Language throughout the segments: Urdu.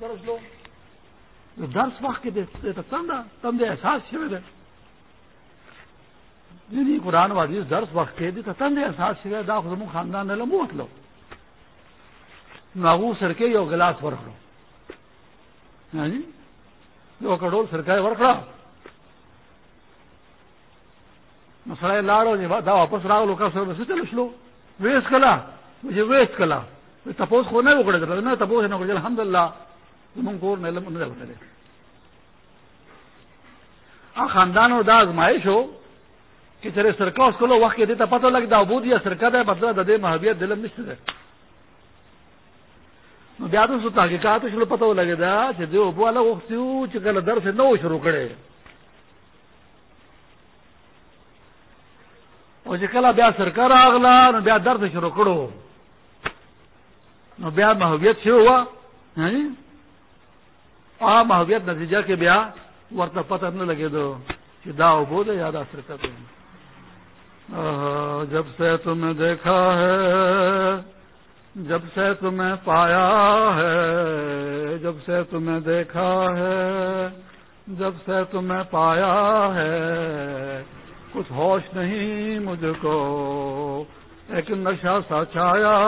درس لو۔ درس وقت کے تندا تم دے احساس شوی دے۔ یعنی قرآن وادی درس وقت کے دی تن دے احساس شوی دا خود خاندان نے لموت لو۔ ناغو سرکے یو گلاس ورکڑو ہاں جی یعنی؟ یو کڈول سرکائے ورکڑا سڑے لاڑو جی دا واپس راغ لو کا سر چلو شلو ویس کلا مجھے ویس کلا تپوس کو نہیں اکڑے کرتا تپوس نہ اکڑے الحمد للہ تم کو نہیں آ خاندان اور دا آزمائش ہو کہ چرے سرکا اس کو لو، وقت دیتا پتہ لگتا ابود یا سرکت ہے بدلا ددے محبیت دلم نشت ہے بیاد سو تحقیقات چلو پتہ لگے دا کہ جو ابو والا وقت چکل در سے نو شروع کرے۔ اور چکلا بیا سرکار آگلا نو بیا در شروع کرو۔ نو بیا محبیت سے ہوا ہاں جی؟ ہاں جی؟ آ محبیت نتیجہ کے بیا ورتہ پتہ نہ لگے دو کہ دا ابو دے یاد اثر کر دیں جب سے تمہیں دیکھا ہے، جب سے تمہیں پایا ہے، جب سے تمہیں دیکھا ہے، جب سے تمہیں پایا ہے، کچھ ہوش نہیں مجھ کو، ایک نشہ سا چھایا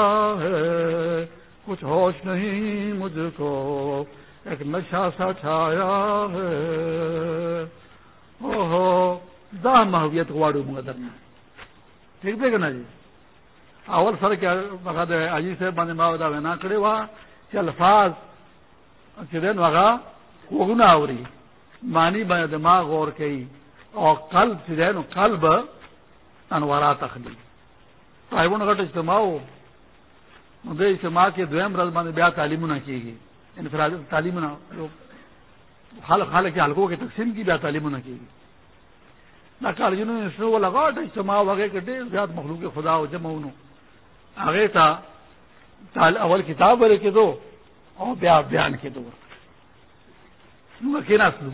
ہے، کچھ ہوش نہیں مجھ کو ایک نشہ سا چھایا ہے۔ او دا محویت واڑو مگر ٹھیک دے گا نا جی؟ اول سر کیا بغیر عجیب سے بند ماؤ دا نہ کرے وا کہ الفاظ چدین وغا کوگنا ہو رہی مانی بنے دماغ اور کئی۔ اور قلب چدین قلب انوارا تخلی پائبن گٹ اجتماع دے اجتماع کے دویم رز بند بیا تعلیم نہ کی گئی انفراد تعلیم نہ خال کے حلقوں کی تقسیم کی بیا تعلیم نہ کی نہ کالجنوں نے شروع لگا اجتماع وغیرہ کے زیادہ مخلوق خدا ہو جمع انہوں۔ آگے تھا اول کتاب والے کے دو اور بیا بیان کے دو۔ کہنا سلو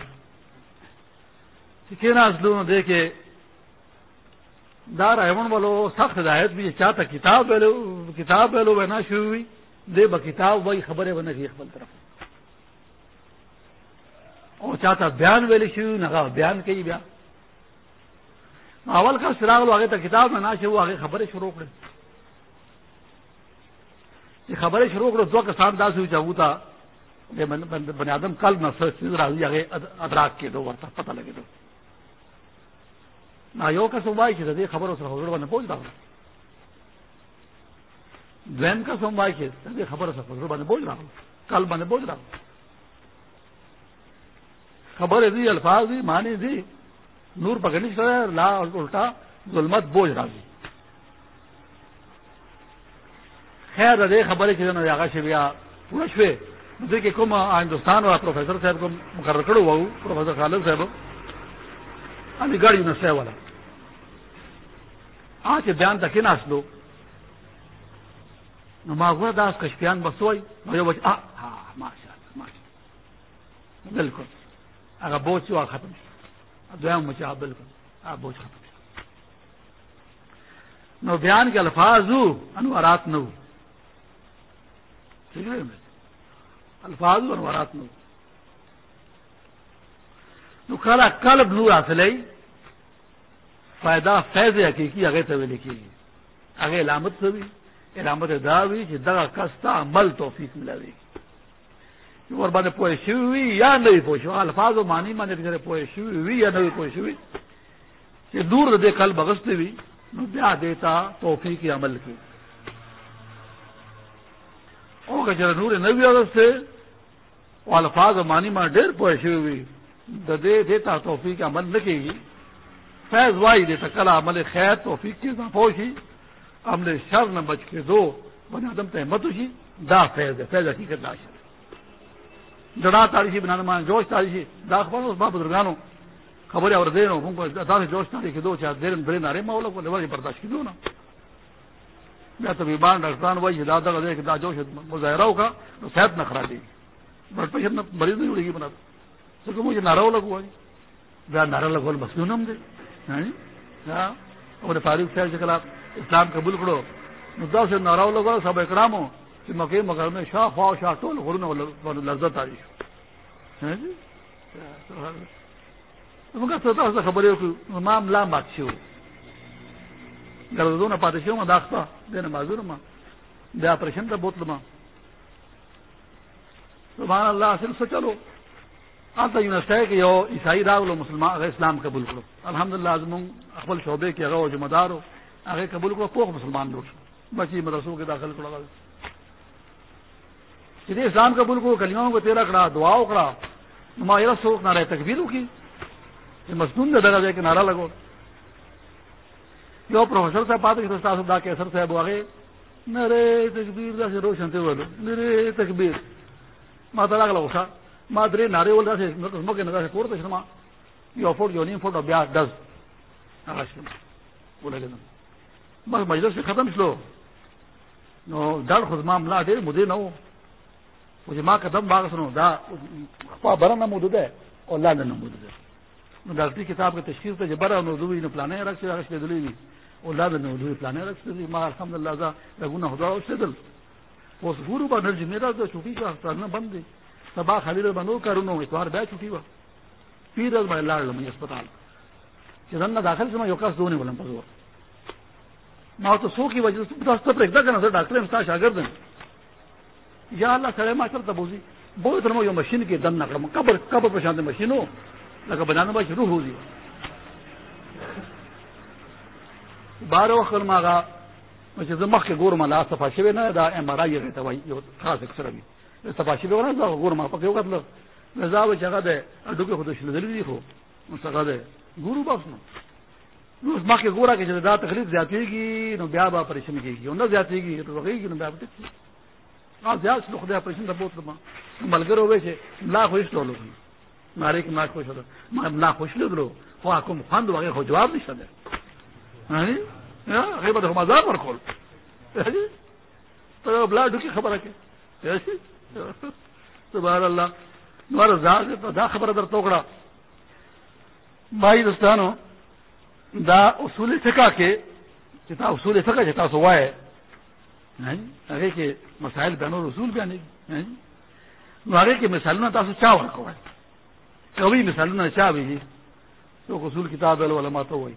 کہنا سلو دیکھے دار ایمن والو سخت ہدایت بھی چاہتا کتاب ویلو کتاب ویلو بنا شروع ہوئی۔ دے ب کتاب وہی خبریں بنے گی اقبال طرف. اور چاہتا بیان ویلی شروع نہ بیان کئی بیان اول کا سراغ لو آگے تک کتاب میں نہ وہ آگے خبریں شروع کرے یہ خبریں شروع کرو دو کسان داس ہوئی چاہوں تھا بنی آدم کل نہ راضی آگے ادراک کے دو ورتا پتہ لگے دو نہ یو کا سموائی کی خبر اس خبر بنے پہنچ رہا ہوں دین کا سموائی کی خبر اس خبر بنے پہنچ رہا ہوں کل بنے پہنچ رہا ہوں خبر دی الفاظ دی مانی دی نور پکڑنی چاہے لا الٹا ظلمت بوجھ رہا جی خیر ادے خبر ہے کہ جنہوں آگا شبیا پورا شوے مجھے کہ کم ہندوستان والا پروفیسر صاحب کو مقرر کرو ہوا پروفیسر خالد صاحب علی گڑھ یونیورسٹی والا آ کے بیان تک نہ لو ماغور داس کشپیان بس ہوئی ہاں ماشاء اللہ بالکل اگر بوجھ ہوا ختم مجھے آپ بالکل آپ بوجھ ختم نو بیان کے الفاظ ہوں انوارات نو ٹھیک ہے الفاظ انوارات نو نو کلا کلب نور حاصل فائدہ فیض حقیقی اگے تو لکھی اگے علامت سے بھی یعنی علامت دا بھی کہ دگا کستا مل توفیق ملا دی اور بنے پوئے ہوئی یا نہیں پوچھو الفاظ و مانی مانے کہ پوئے ہوئی یا نہیں پوئے ہوئی کہ دور دے کل بگستے بھی بیا دیتا توفیق عمل کی۔ اور جرا نور نبی عورت سے وہ الفاظ و مانی مان ڈیر پوئے ہوئی دے دیتا توفیق عمل نہ کی فیض وائی دیتا کلا عمل خیر توفیق کی پوشی۔ عمل شر نہ بچ کے دو بنا دم تحمت ہوشی، دا فیض ہے، فیض حقیقت داشت جڑا تاریخی بنانا مان جوش تاریخی، دا خبر اس با بزرگانو خبر اور دیر ہوں کو دا سے جوش تاریخی دو چاہ دیر دیر نارے مولا کو لوگ برداشت کی دو نا۔ یا تو بیمار ڈاکٹران وہی، دا دا دے دا جوش مظاہرہ ہوگا تو صحت نہ خراب دی بلڈ پریشر نہ مریض نہیں اڑے گی بنا تو کہ مجھے نعرہ لگوا جی بیا نعرہ لگوا بس کیوں نم دے یعنی، اور فاروق صاحب سے خلاف۔ اسلام قبول کرو مدعا سے نعرہ لگوا سب اکرام ہو چې مکه مکرمه شاه، خوا شاه ټول غرونه لذت آري شو. جی؟ موږ ته تاسو خبرې وکړو؟ ما ملا مات شو. ګرځونه پاتې شو ما داخته دنه مازور ما بیا پرشن ته بوتل ما سبحان الله، اصل څه چلو؟ آتا یونیورسٹی کې یو عیسائی راغلو، مسلمان هغه اسلام قبول کړو. الحمدلله زمون خپل شعبې کې هغه ذمہ دارو هغه قبول کړو پوخ مسلمان جوړ شو۔ بچی مدرسو کې داخل کړو چې اسلام قبول کو کلموں کو تیرا کړه دعا وکړه ما یې سوک ناره تکبیر وکړي چې مسنون دې دغه کې ناره لګو یو پروفیسور صاحب پاتې چې تاسو دا کې اثر صاحب واغې نره تکبیر دا چې روشن ته ولو۔ نره تکبیر۔ ما ته راغله وښه ما درې ناره ول دا چې موږ نه دا کوړته شمه یو فوټ یو نیم فوټ بیا دز هغه شنو ولګنم ما مجلس سے ختم شلو نو ډال ما ملا ډېر مودې نه وو چې ما قدم باغ سنو دا خپل برنه موجود ده او لاندې نه موجود ده نو کتاب کې تشخیص ته جبره نو دوی نه پلانې راځي راځي دلې او لاندې نو دوی پلانې راځي ما الحمدلله دا لګونه خدا او سدل اوس ګورو باندې چې میرا د چوټي کا نه بند دي سبا خلیل بنو کارونو اتوار بیا چوټي و پیر از باندې لاړم هسپتال چې نن داخل شم یو کس دونه ولم پزور ما سو کی وجه تاسو ته پرېږده کنه زه ډاکټر هم تاسو شاګرد یم یا الله سره ما چلته بوزي بہت تر یو مشین کې دن نکړم قبر قبر په شان مشینو لکه بنانه به شروع هوځي بار وخت ماغه چې زه مخکې ګورم لا صفا شوی نه دا ام ار آی ته وایي خاص اکثر وي صفا شوی ونه دا ګورم په یو کتل رضا و چې هغه د خود دلی خو۔ نو څنګه ده ګورو بس نو نو مخکې ګورا کې چې دا تکلیف زیاتېږي نو بیا به پریشان کېږي نو زیاتېږي نو وغیږي نو بیا به زیات شلو خدای پرشن ته بوتل ما ملګرو وې چې لا خوښ ټولو ناره کې ما خوښ ما لا خوښ لګلو خو کوم خوند وغه خو جواب نشته ده هاي ہاں؟ یا ہاں؟ غیبت هم مزار ورکول ہاں جی؟ ته بلا ډوکی خبره کې جی؟ سبحان الله نور زاد دا خبره در توکړه مای دوستانو دا اصول فقہ کې چې اصول فقہ چې تاسو وایي هغه کې مسائل بیانو رسول بیانې نو هغه کې مثالونه تاسو چا ورکوي کوي مثالونه چا وی تو اصول کتاب ول علماء ته وایي.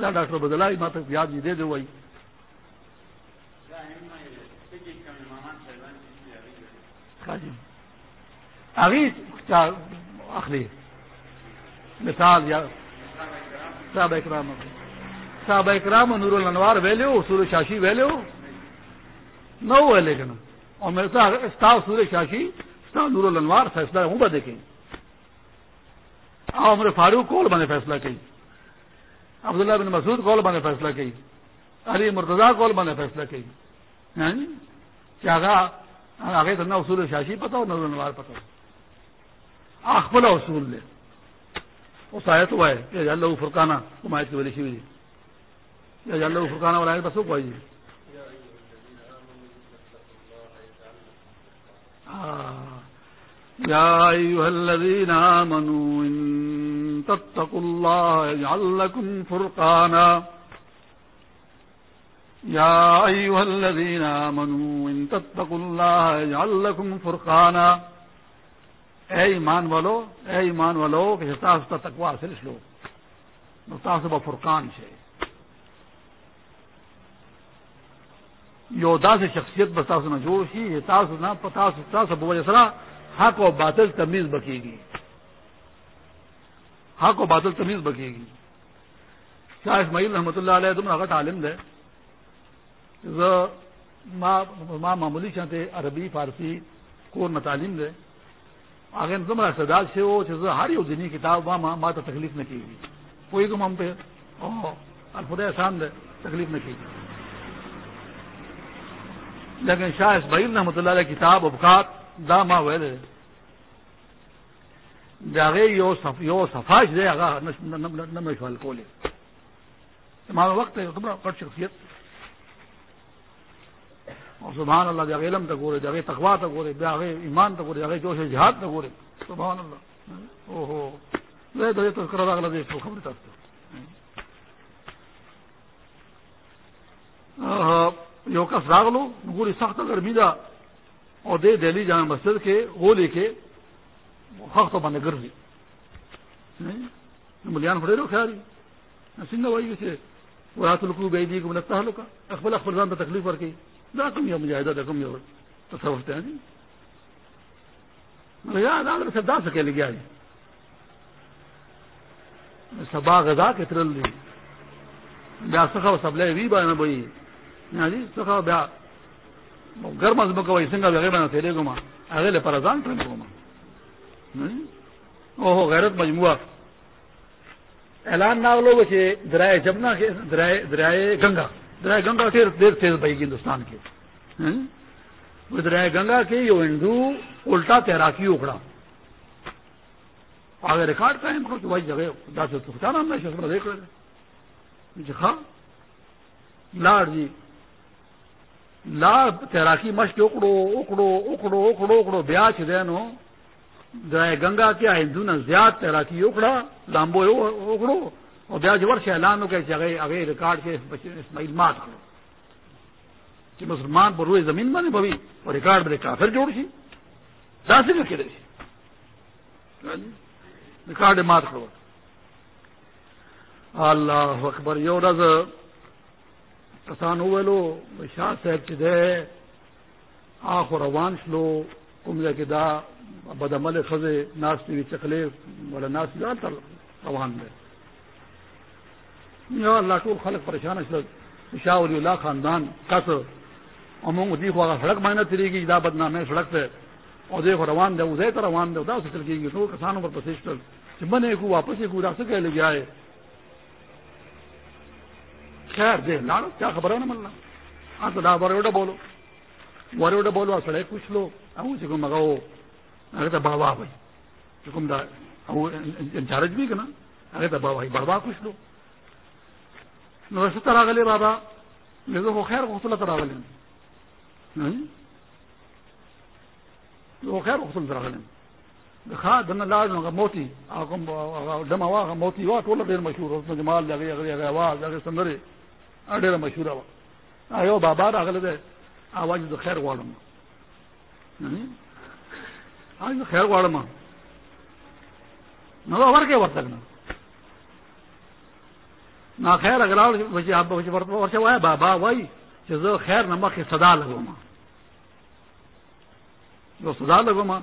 دا ډاکټر بدلای ما ته یاد دې دی وایي. هغه چا اخلي. مثال یا صاحب کرام صحابہ اکرام نور الانوار ویلے ہو سور شاشی ویلے ہو نہ وہ ویلے کہ اور میرے ساتھ سور شاشی نور الانوار فیصلہ ہوں بدے کہ آپ عمر فاروق کول بنے فیصلہ کی. عبداللہ بن مسعود کول بنے فیصلہ کی. علی مرتضی کول بنے فیصلہ کی. یعنی کیا آگے تو نہ اصول شاشی پتا ہو نور الانوار پتا ہو آخلا اصول لے. اس آیت ہوا ہے کہ اللہ فرقانہ کمایت کی ولی شیوی یا جانو فرقانہ والا آیت بس وہ کوئی يا أيها الذين آمنوا إن تتقوا الله يجعل لكم فرقانا۔ يا أيها الذين آمنوا إن تتقوا الله يجعل لكم فرقانا۔ اے ایمان والو، اے ایمان والو، کہ تاسو تقوا حاصل شلو۔ نو تاسو فرقان شئ یودا سے شخصیت بتاس نہ جوڑ سی تاس نہ پتاس تاس بوجھ سرا، حق و باطل تمیز بکے گی۔ حق و باطل تمیز بکے گی۔ شاہ اسماعیل رحمۃ اللہ علیہ تم اگر عالم دے۔ ماں معمولی چاہتے عربی، فارسی کو نہ تعلیم دے۔ آگے تم سداد سے وہ ہر یو دینی کتاب وہاں ماں تو تکلیف نہ کی گی کوئی تم ہم پہ الفدہ احسان دے تکلیف نہ کی گی لیکن شاہ اسماعیل رحمۃ اللہ علیہ کتاب ابکات داما ویلے جاگے یو صف یو صفاش دے آگا نمش وال کولے تمام وقت ہے تمہارا کٹ شخصیت اور سبحان اللہ، جاگے علم تک گورے جاگے تقوا تک گورے جاگے ایمان تک گورے جاگے جوش جہاد تک گورے سبحان اللہ۔ او ہو تو کرا اگلا دیکھ خبر تک۔ یو کس گوری سخت گرمی دا۔ اور دے دہلی جامع مسجد کے، وہ لے کے سخت بنے گرمی ملیان پڑے رہو خیال سنگھ بھائی سے وہ رات الکو بے دی کو لگتا ہے کا اخبر تکلیف کر کے نہ کم یا مجھے رقم یا تصورتے ہیں جی یاد آ سے دا سکے لگیا جی۔ سبا غذا کے ترل دی۔ بیا سخا سب لے وی با نہ بئی جی سخا بیا گرم از مکو سنگا لگے بنا تیرے گما اگے لے پرزان ٹرن گما ہاں جی۔ او غیرت مجموعہ۔ اعلان نہ لو بچے درائے جمنا کے درائے درائے گنگا۔ درائے گنگا دیر دیر تیز بھائی ہندوستان کے۔ ہاں؟ درائے گنگا کے یہ ہندو الٹا تیراکی اکڑا۔ آگے ریکارڈ قائم کرو کہ بھائی جگہ دس پہنچانا ہم نے دیکھ رہے جی ہاں۔ لاڈ جی لاڑ تیراکی مشق اکڑو اکڑو اکڑو اکڑو اکڑو، بیا چینو درائے گنگا کیا ہندو نے زیاد تیراکی اکڑا، لامبو اکڑو۔ اور بیاج ورش اعلان ہو کہ جگہ اگے ریکارڈ کے اسماعیل مات کرو کہ مسلمان پر روئے زمین بنے بھوی اور ریکارڈ میں کافر جوڑ سی داسی میں کھیلے ریکارڈ مات کرو اللہ اکبر، یو رز کسان ہوئے لو شاہ صاحب چدے آخ و روان شلو کمزے کے دا بدمل خزے ناستی چکلے والا ناس تر روان دے یا اللہ ٹول خلق پریشان شاہ ولی اللہ خاندان کس امنگ دیکھو، اگر سڑک مائنت چلے گی دا بدنام سڑک پہ. اور دیکھو، روان دے ادے تو روان دے ادا سے چل گئی تو کسانوں پر پرسیش بنے کو واپس ہی کو راستے لے گیا ہے خیر، دے لاڑو کیا خبر ہے نا ملنا ہاں تو ڈا بڑے بولو. بڑے وڈے بولو سڑے پوچھ لو. ہاں، ابو سے مگاؤ. اگر تو بابا بھائی، چکم دا ہاں، انچارج بھی کنا. اگر تو بابا بڑا کچھ لو. ویسے طرح بابا لیکن وہ خیر غسل طرح گلے خیر غسل طرح گلے خا دن لاج موتی ڈما وا موتی، وا ٹولہ دیر مشہور اس میں جمال جاگے جاگے آواز جاگے، سندرے ڈیر مشہور ہوا آئے بابا راگلے دے، آواز تو خیر واڑم آج تو خیر واڑم نہ ور کے ورتک نا خیر، اگر ورشه وای بابا وای چې زه خیر نه مخې صدا لګوم یو صدا لګوم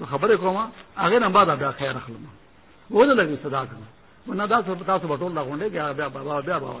نو خبرې کوم هغه نه بعد بیا خیر اخلم ونه لګي صدا کوم ونه دا څه تاسو په ټول لګونډې بیا بیا بابا بیا بابا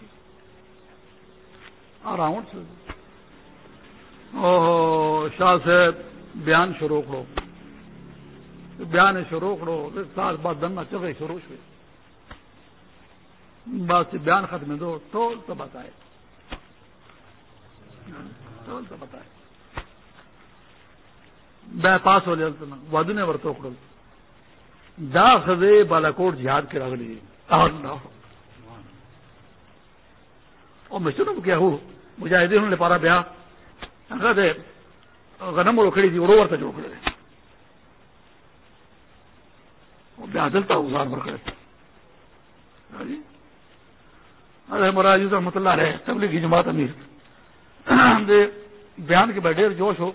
کی۔ اراوند او شاه صاحب، بیان شروع کړو بیان شروع کړو سال بعد دمه چغې شروع شوه بات سے بیان ختم دو ٹول تو بتائے۔ ٹول تو بتائے۔ بے پاس ہو جائے ودو نے ورتو کرو دا خزے بالاکوٹ جہاد کے رگڑی اور میں سنوں کیا ہوں مجاہدین نے پارا بیا۔ دے، غنم اور کھڑی تھی اور اوور تک جو کھڑے بیا دلتا ہوں زار بھر کرے۔ ہاں جی؟ مراج رحمت اللہ رہے تبلیغی جماعت امیر۔ بیان کے بیڈیر جوش ہو۔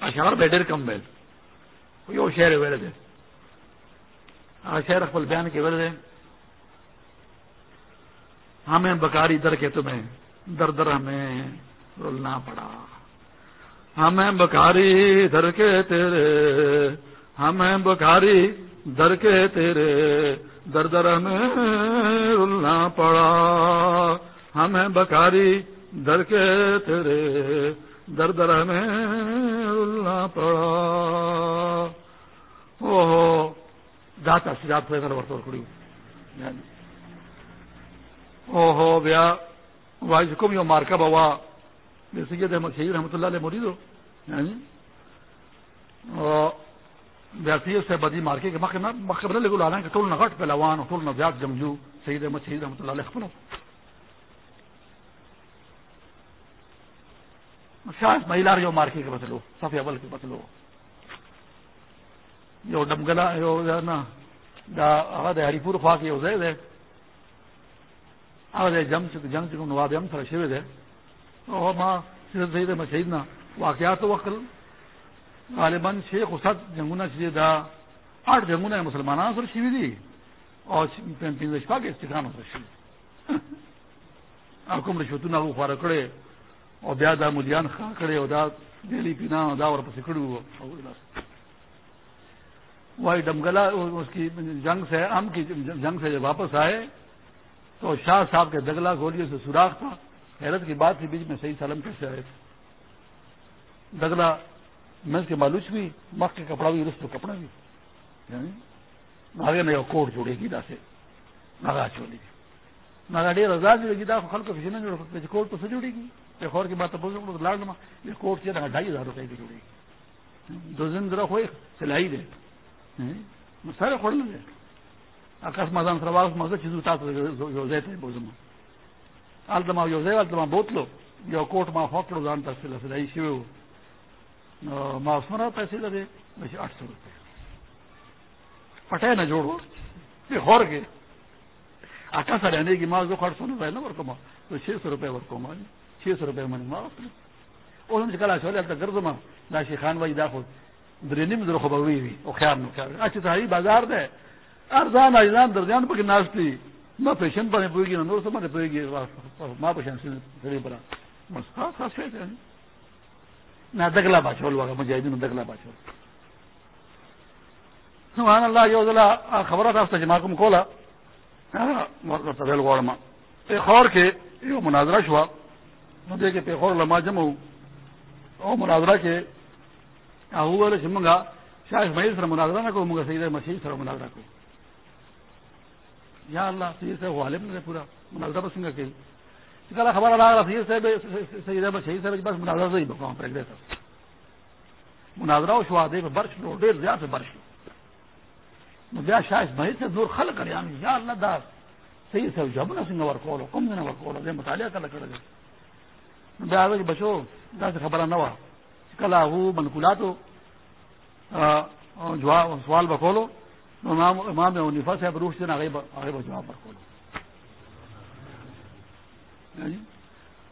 اشار بیڈیر کم بیل یہ شہر ویلے دے۔ شہر اقبال بیان کے ویلے دے۔ ہمیں بکاری در کے تمہیں، در در ہمیں رلنا پڑا۔ ہمیں بکاری در کے تیرے، ہمیں بکاری در کے تیرے۔ در در ہمیں رلنا پڑا ہمیں بکاری در کے تیرے در در ہمیں رلنا پڑا او ہو جاتا سجات ہوئے کر ورطور کڑی او ہو بیا واج کم یو مارکا بوا سید احمد شہید رحمۃ اللہ علیہ مرید ہو بیاسی سے بدی مارکے کے مقبر لگو لانا کہ ٹول نہ گٹ پہلوان ٹول نہ زیاد جمجو شہید احمد شہید رحمۃ اللہ علیہ خپلو۔ شاہ مہیلا جو مارکے کے بتلو صفی اول کے بتلو جو ڈمگلا جو نا دا ہری پور خواہ کی ہو جائے هغه جنگ چې جنگ چې کوم نواب هم سره شوی دی او ما سید مسجد نه واقعات وکړ غالبا شیخ وسط جنگونه چې دا اټ جنگونه مسلمانانو سره شوی دي او پنځه شپږ استقامت سره شوی کوم رشوتونه وو خور کړي، او بیا دا مليان خا کړي، او دا دلی پینا او دا ورپسې کړو وہی ڈمگلا اس کی جنگ سے ام کی جنگ سے جب واپس آئے، تو شاہ صاحب کے دگلا گولیوں سے سوراخ تھا، حیرت کی بات تھی، بیچ میں صحیح سلم کیسے آئے تھے؟ دگلا میں اس کے مالوچ بھی مکھ کے کپڑا بھی، رس کپڑا بھی۔ یعنی آگے کوٹ جوڑے گی سے ناگا چولی۔ ناگا ڈیر رضا جڑے گی دا خل کو کسی نے جوڑ کوٹ تو سے جوڑے گی۔ ایک اور کی بات تو لاڈ میں یہ کوٹ سے ڈھائی ہزار روپئے کی جوڑے گی۔ دو دن ذرا ہوئے سلائی دے۔ یعنی سارے کھڑ لیں آکاش اکسمات سرواس مزہ چیز یوزے تھے بوزم التما یوزے التما بوتلو یو کوٹ ما فوکڑو جان تک سلا سلائی شیو ما اسمرا پیسے لگے بس آٹھ سو روپے۔ پٹے نہ جوڑو، یہ ہور کے۔ آٹا سا رہنے کی ماں جو خرچ ہونے پہلے ورکو ماں تو چھ سو روپے ورکو ماں چھ سو روپے منی ماں اس نے کلا چھوڑے تک گرد ماں ناشی خان بھائی داخل درینیم در خبروی وی او خیال نو کار اچھا تاری بازار ده ارزان ایزان درجان پک ناشتی ما پیشن پنے پویگی نور سما دے پویگی ما پیشن سری برا بس خاص خاص نہ دگلا باچول وگا مجاہدین دگلا باچول سبحان اللہ، یو ذلا خبرات استا جما کوم کولا ورته ہاں، ویل غواړم په خور کې یو مناظره شو نو دې کې په لما جمع او مناظره کې هغه چې موږ شاه اسماعیل سره مناظره نه کوو موږ سید مسیح سره مناظره کوو یا الله سید صاحب غالب نه پورا مناظره به څنګه کوي چې کله خبره سید صاحب سید مسیح صاحب بس مناظره زوی به کوم پرګړې ته مناظره او شو دې په برش نو ډېر زیات برش نو بیا شاه اسماعیل سے نور خلق کړی یا الله دا سید صاحب جوابونه څنګه ورکول کوم نه ورکول دې مطالعه کله کړل بیا هغه بچو دا سے خبره نه و کلا وہ منقولاتو سوال بکولو امام امام منیفا صاحب روح سے نہ آگے جواب بکولو یعنی؟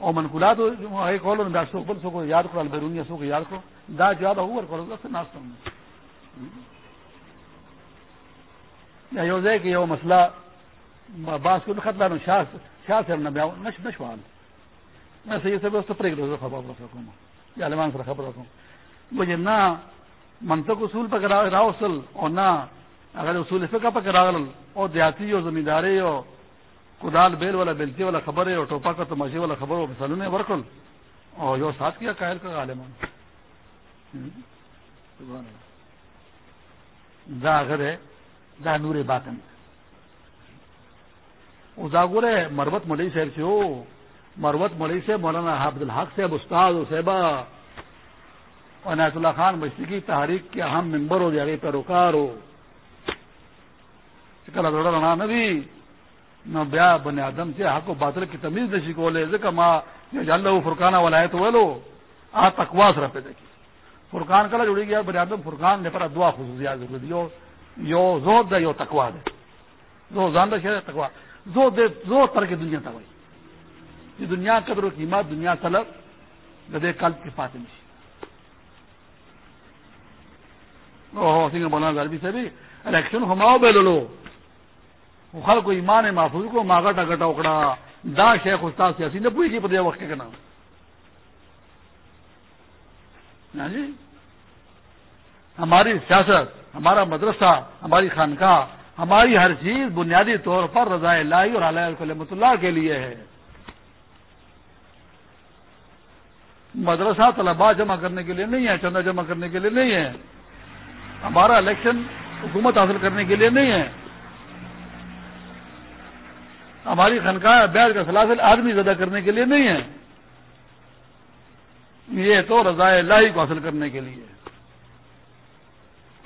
اور منقولات آگے کھولو نہ سو بل سو کو یاد کرو، البیرونیا سو کو یاد کرو، دا جواب ہو کرو سے ناشتہ یا یو ځای کې یو مسله باس کو خطلا نو شاه شاه سره نه بیا نش نشوال نه سې څه به څه پرېږدو خبر وکړم یا علمان سره خبر وکړم مجھے نہ منطق اصول پہ راوسل اور نہ اگر اصول فقہ پہ راغل اور دیہاتی ہو زمینداری ہو کدال بیل والا بیلچی والا خبر ہے اور ٹوپا کا تماشے والا خبر ہو سلون ورکل۔ اور جو ساتھ کیا قائل کا عالمان دا اگر ہے دا نور باطن۔ اجاگر ہے مربت ملئی صاحب سے ہو۔ مروت ملئی سے مولانا حافظ الحق صاحب، استاد صحبہ اور نیت اللہ خان مشتی کی تحریک کے اہم ممبر ہو جائے پیروکار ہو۔ رہا نبی بیا بن آدم سے حق و باطل کی تمیز نشی کو لے ذکر ماں اللہ فرقانہ والا ہے تو وہ لو آ تکواس رہتے دیکھی فرقان کلا جڑی گیا بن آدم فرقان نے پر دعا خصوصیات ضروری یو زور دے، یو تکوا دے۔ زو زان شہر تکوا زو دے زو تر کے دنیا تک یہ دنیا قدر و قیمت، دنیا طلب گدے قلب کے فاطم سنگھ مولانا غربی سے بھی الیکشن ہماؤ بے لو۔ خل کو ایمان محفوظ کو ماگٹا گٹا اکڑا۔ دا شیخ استاد سیاسی نے پوری کی وقت کے نام ہاں جی؟ ہماری سیاست، ہمارا مدرسہ، ہماری خانقاہ، ہماری ہر چیز بنیادی طور پر رضاء اللہ اور علیہ کلمت اللہ کے لیے ہے۔ مدرسہ طلبا جمع کرنے کے لیے نہیں ہے، چندہ جمع کرنے کے لیے نہیں ہے۔ ہمارا الیکشن حکومت حاصل کرنے کے لیے نہیں ہے۔ ہماری خنقاہ بیاض کا سلاسل آدمی زدہ کرنے کے لیے نہیں ہے۔ یہ تو رضاء اللہ کو حاصل کرنے کے لیے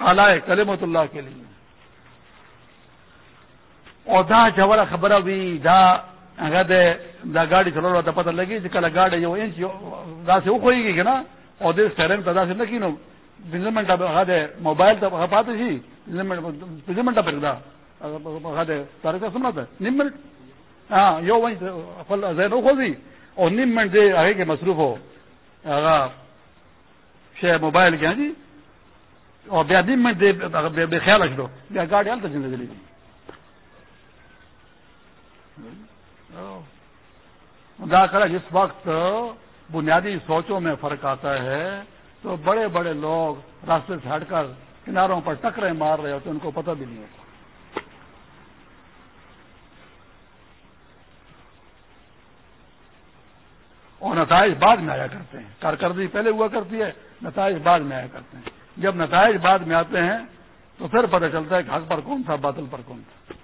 اعلی کلمت اللہ کے لیے۔ اور دا جوڑا خبر ہوئی دا هغه د گاڑی چلولو ته پته لګي چې کله گاڑی یو انچ دا څه وخويږي کنه او د سټرنګ ته دا څه نه کینو۔ پنځه منټه هغه د موبایل ته هغه پاتې شي پنځه منټه پنځه منټه نیم منټ ہاں یو وہیں زینو خوزی اور نیم منٹ دے آگے کے مصروف ہو شے موبائل کے ہاں جی اور بیا نیم منٹ دے بے خیال رکھ دو بیا گاڑی حال تک زندگی خدا کرا جس وقت بنیادی سوچوں میں فرق آتا ہے، تو بڑے بڑے لوگ راستے سے ہٹ کر کناروں پر ٹکرے مار رہے ہوتے ان کو پتہ بھی نہیں ہوتا۔ اور نتائج بعد میں آیا کرتے ہیں۔ کارکردگی پہلے ہوا کرتی ہے، نتائج بعد میں آیا کرتے ہیں۔ جب نتائج بعد میں آتے ہیں، تو پھر پتہ چلتا ہے کہ حق پر کون تھا، باطل پر کون تھا۔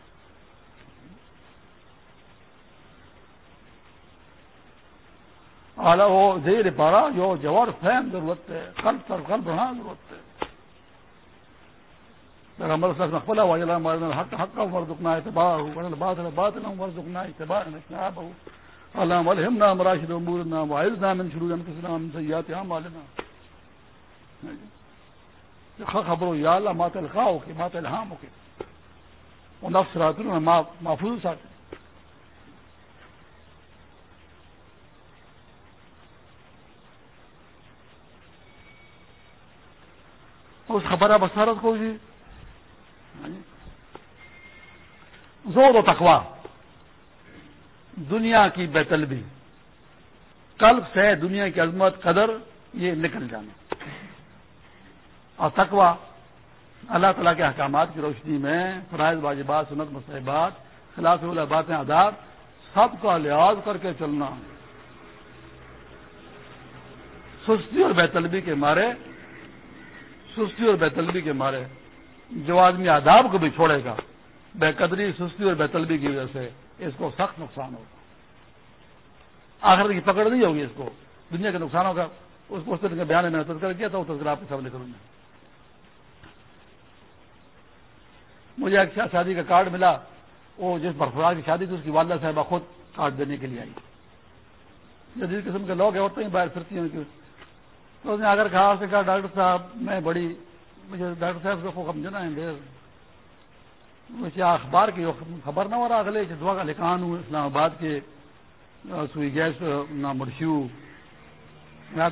اعلیٰ وہ زیر پارا جو جوہر فہم ضرورت ہے کل پر کل بڑھانا ضرورت ہے۔ پیغمبر صلی اللہ علیہ وسلم حق حق کا عمر دکنا اعتبار بات بات نہ عمر دکنا اعتبار اللہ علیہم نام راشد امور نام واحد نام شروع نام سیات عام عالم خبرو یا اللہ مات الخاؤ کے مات الحام ہو کے وہ نفس رات محفوظ ساتھ. اس خبر بسارت کو جی زور و تقوا دنیا کی بیتلبی قلب سے دنیا کی عظمت قدر یہ نکل جانا۔ اور تقوا اللہ تعالیٰ کے احکامات کی روشنی میں فرائض، واجبات، سنت مصحبات خلاف باتیں آداب سب کا لحاظ کر کے چلنا۔ سستی اور بیتلبی کے مارے۔ سستی اور بیتلبی کے مارے۔ جو آدمی آداب کو بھی چھوڑے گا، بے قدری سستی اور بیتلبی کی وجہ سے۔ اس کو سخت نقصان ہوگا۔ آخر کی پکڑ نہیں ہوگی اس کو۔ دنیا کے نقصانوں کا اس کو اس طرح کے بیان میں تذکر کیا تھا، وہ تذکر آپ کے سامنے کروں گا۔ مجھے ایک شادی کا کارڈ ملا۔ وہ جس برفرار کی شادی تھی، اس کی والدہ صاحبہ خود کارڈ دینے کے لیے آئی۔ جدید قسم کے لوگ ہیں ہوتے ہیں، باہر پھرتی ہیں تو اس نے اگر کہا سے کہا، ڈاکٹر صاحب، میں بڑی مجھے ڈاکٹر صاحب کو سمجھنا ہے مجھے اخبار کی خبر نہ ہو رہا اگلے دعا کا لکھان ہوں، اسلام آباد کے سوئی گیس نہ مرشیو۔ میں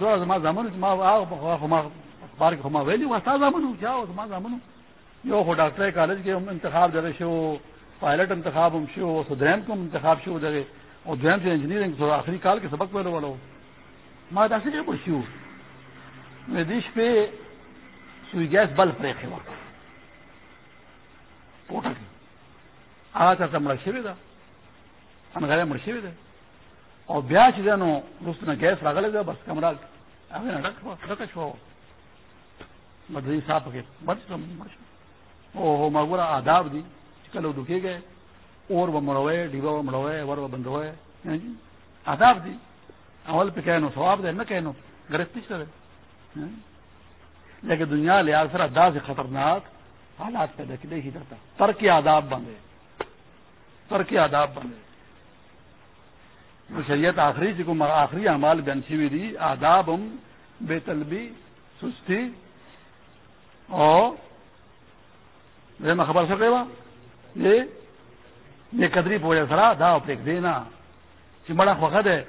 اخبار کے خما ویلی ہوں زامن ہوں، کیا ہو زامن ہوں؟ جو ہو ڈاکٹر کالج کے انتخاب جگہ شو، پائلٹ انتخاب ہم شو سدرین کو انتخاب شو جگہ، اور دین سے انجینئرنگ آخری کال کے سبق پہلے والا ہو۔ ماں داسی کے مرشیو۔ میں دیش پہ سوئی گیس بل پڑے تھے وہاں کوٹا کی آگا چاہتا مڑا شیوی تھا ہم گھر مڑ شیوی تھے اور بیا چیزوں دوست نے گیس لگا لے بس کمرہ آگے نہ مدری صاحب کے بچ او ہو مغورا آداب دی کل دکھے گئے اور وہ مڑوئے ڈیبا وہ مڑوئے اور وہ بند ہوئے آداب دی اول پہ کہنو سواب دے نہ کہنو گرفتی سے لیکن دنیا لحاظ سر ادا سے خطرناک حالات پیدا کی نہیں کرتا۔ ترک آداب بندے۔ ترک آداب بندے۔ شریعت آخری جی کو آخری اعمال بنسی دی۔ آداب ام بے طلبی، سستی۔ اور میں خبر سکے گا یہ قدری پوجا سرا، دا پھینک دینا۔ چمڑا وقت ہے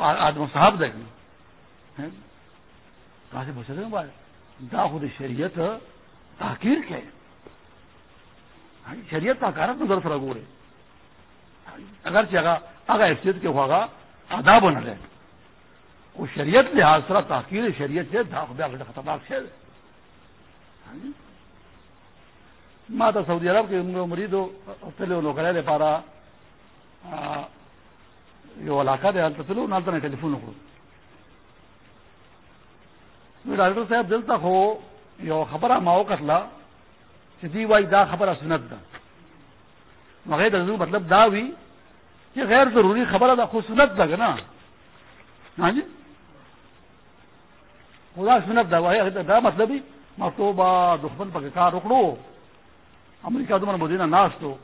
آدم صاحب دیکھنا کہاں سے پوچھ سکتے دا خود شریعت تحقیر کے شریعت کا کارک نظر سے لگو رہے اگر چاہا اگر حیثیت کے ہوگا آداب بنا رہے وہ شریعت لحاظ سرا تحقیر شریعت سے دا خدا خطرناک شہر ہے ماتا سعودی عرب کے مرید ہو پہلے لوگ رہے پارا یہ علاقہ دے تو چلو نالتا نے ٹیلی فون ڈاکٹر صاحب، دل تک ہو یہ خبر ماؤ کتلا دی وائی دا خبر سنت دا۔ مغیر مطلب دا ہوئی کہ غیر ضروری خبر دا خود سنت دا نا ہاں جی؟ خدا سنت دا دا مطلب ہی مکتوبہ دشمن پہ کار رکڑو امریکہ دمن مدینہ ناس تو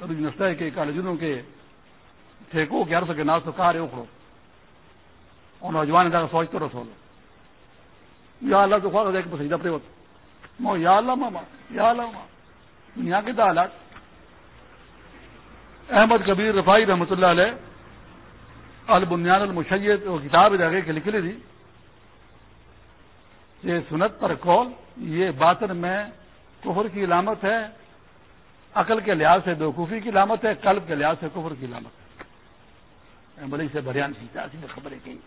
نسل کے کالجوں کے ٹھیکو گیارہ سو کے ناس تو کار اکڑو۔ اور نوجوان دا سوچتے رسولو۔ یا اللہ تو خواہ دیکھ پسیدہ پڑے ہوتا مو یا اللہ ماما، یا اللہ ماما۔ دنیا کے حالات۔ احمد کبیر رفائی رحمۃ اللہ علیہ البنیان المشید وہ کتاب آگے کے لکھ لی تھی۔ یہ سنت پر کال یہ باطن میں کفر کی علامت ہے، عقل کے لحاظ سے دوقوفی کی علامت ہے، قلب کے لحاظ سے کفر کی علامت ہے۔ بڑی سے بریان کی خبریں کی۔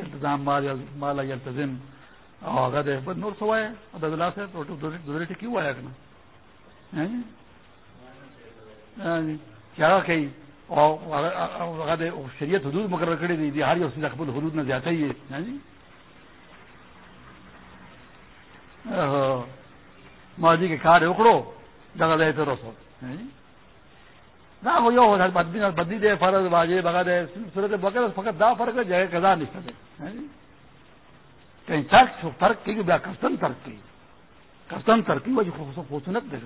التظام مالا التظم نور سوائے عبد اللہ سے دوسرے ٹکی ہوا ہے کہ کیا کہیں؟ شریعت حدود مقرر کری دی دی ہاری اور قبول حدود نہ جاتا ہی ہے جی؟ ماضی کے کار اکڑو، جگہ دے تو رسو نہ ہو جو بدی بدی دے فرض باجے بگا دے، صورت بغیر فقط دا فرق ہے جگہ کدا نہیں سکتے کہیں ترک فرق کی بیا کستن ترک کی۔ کستن ترکی وہ خوبصورت دے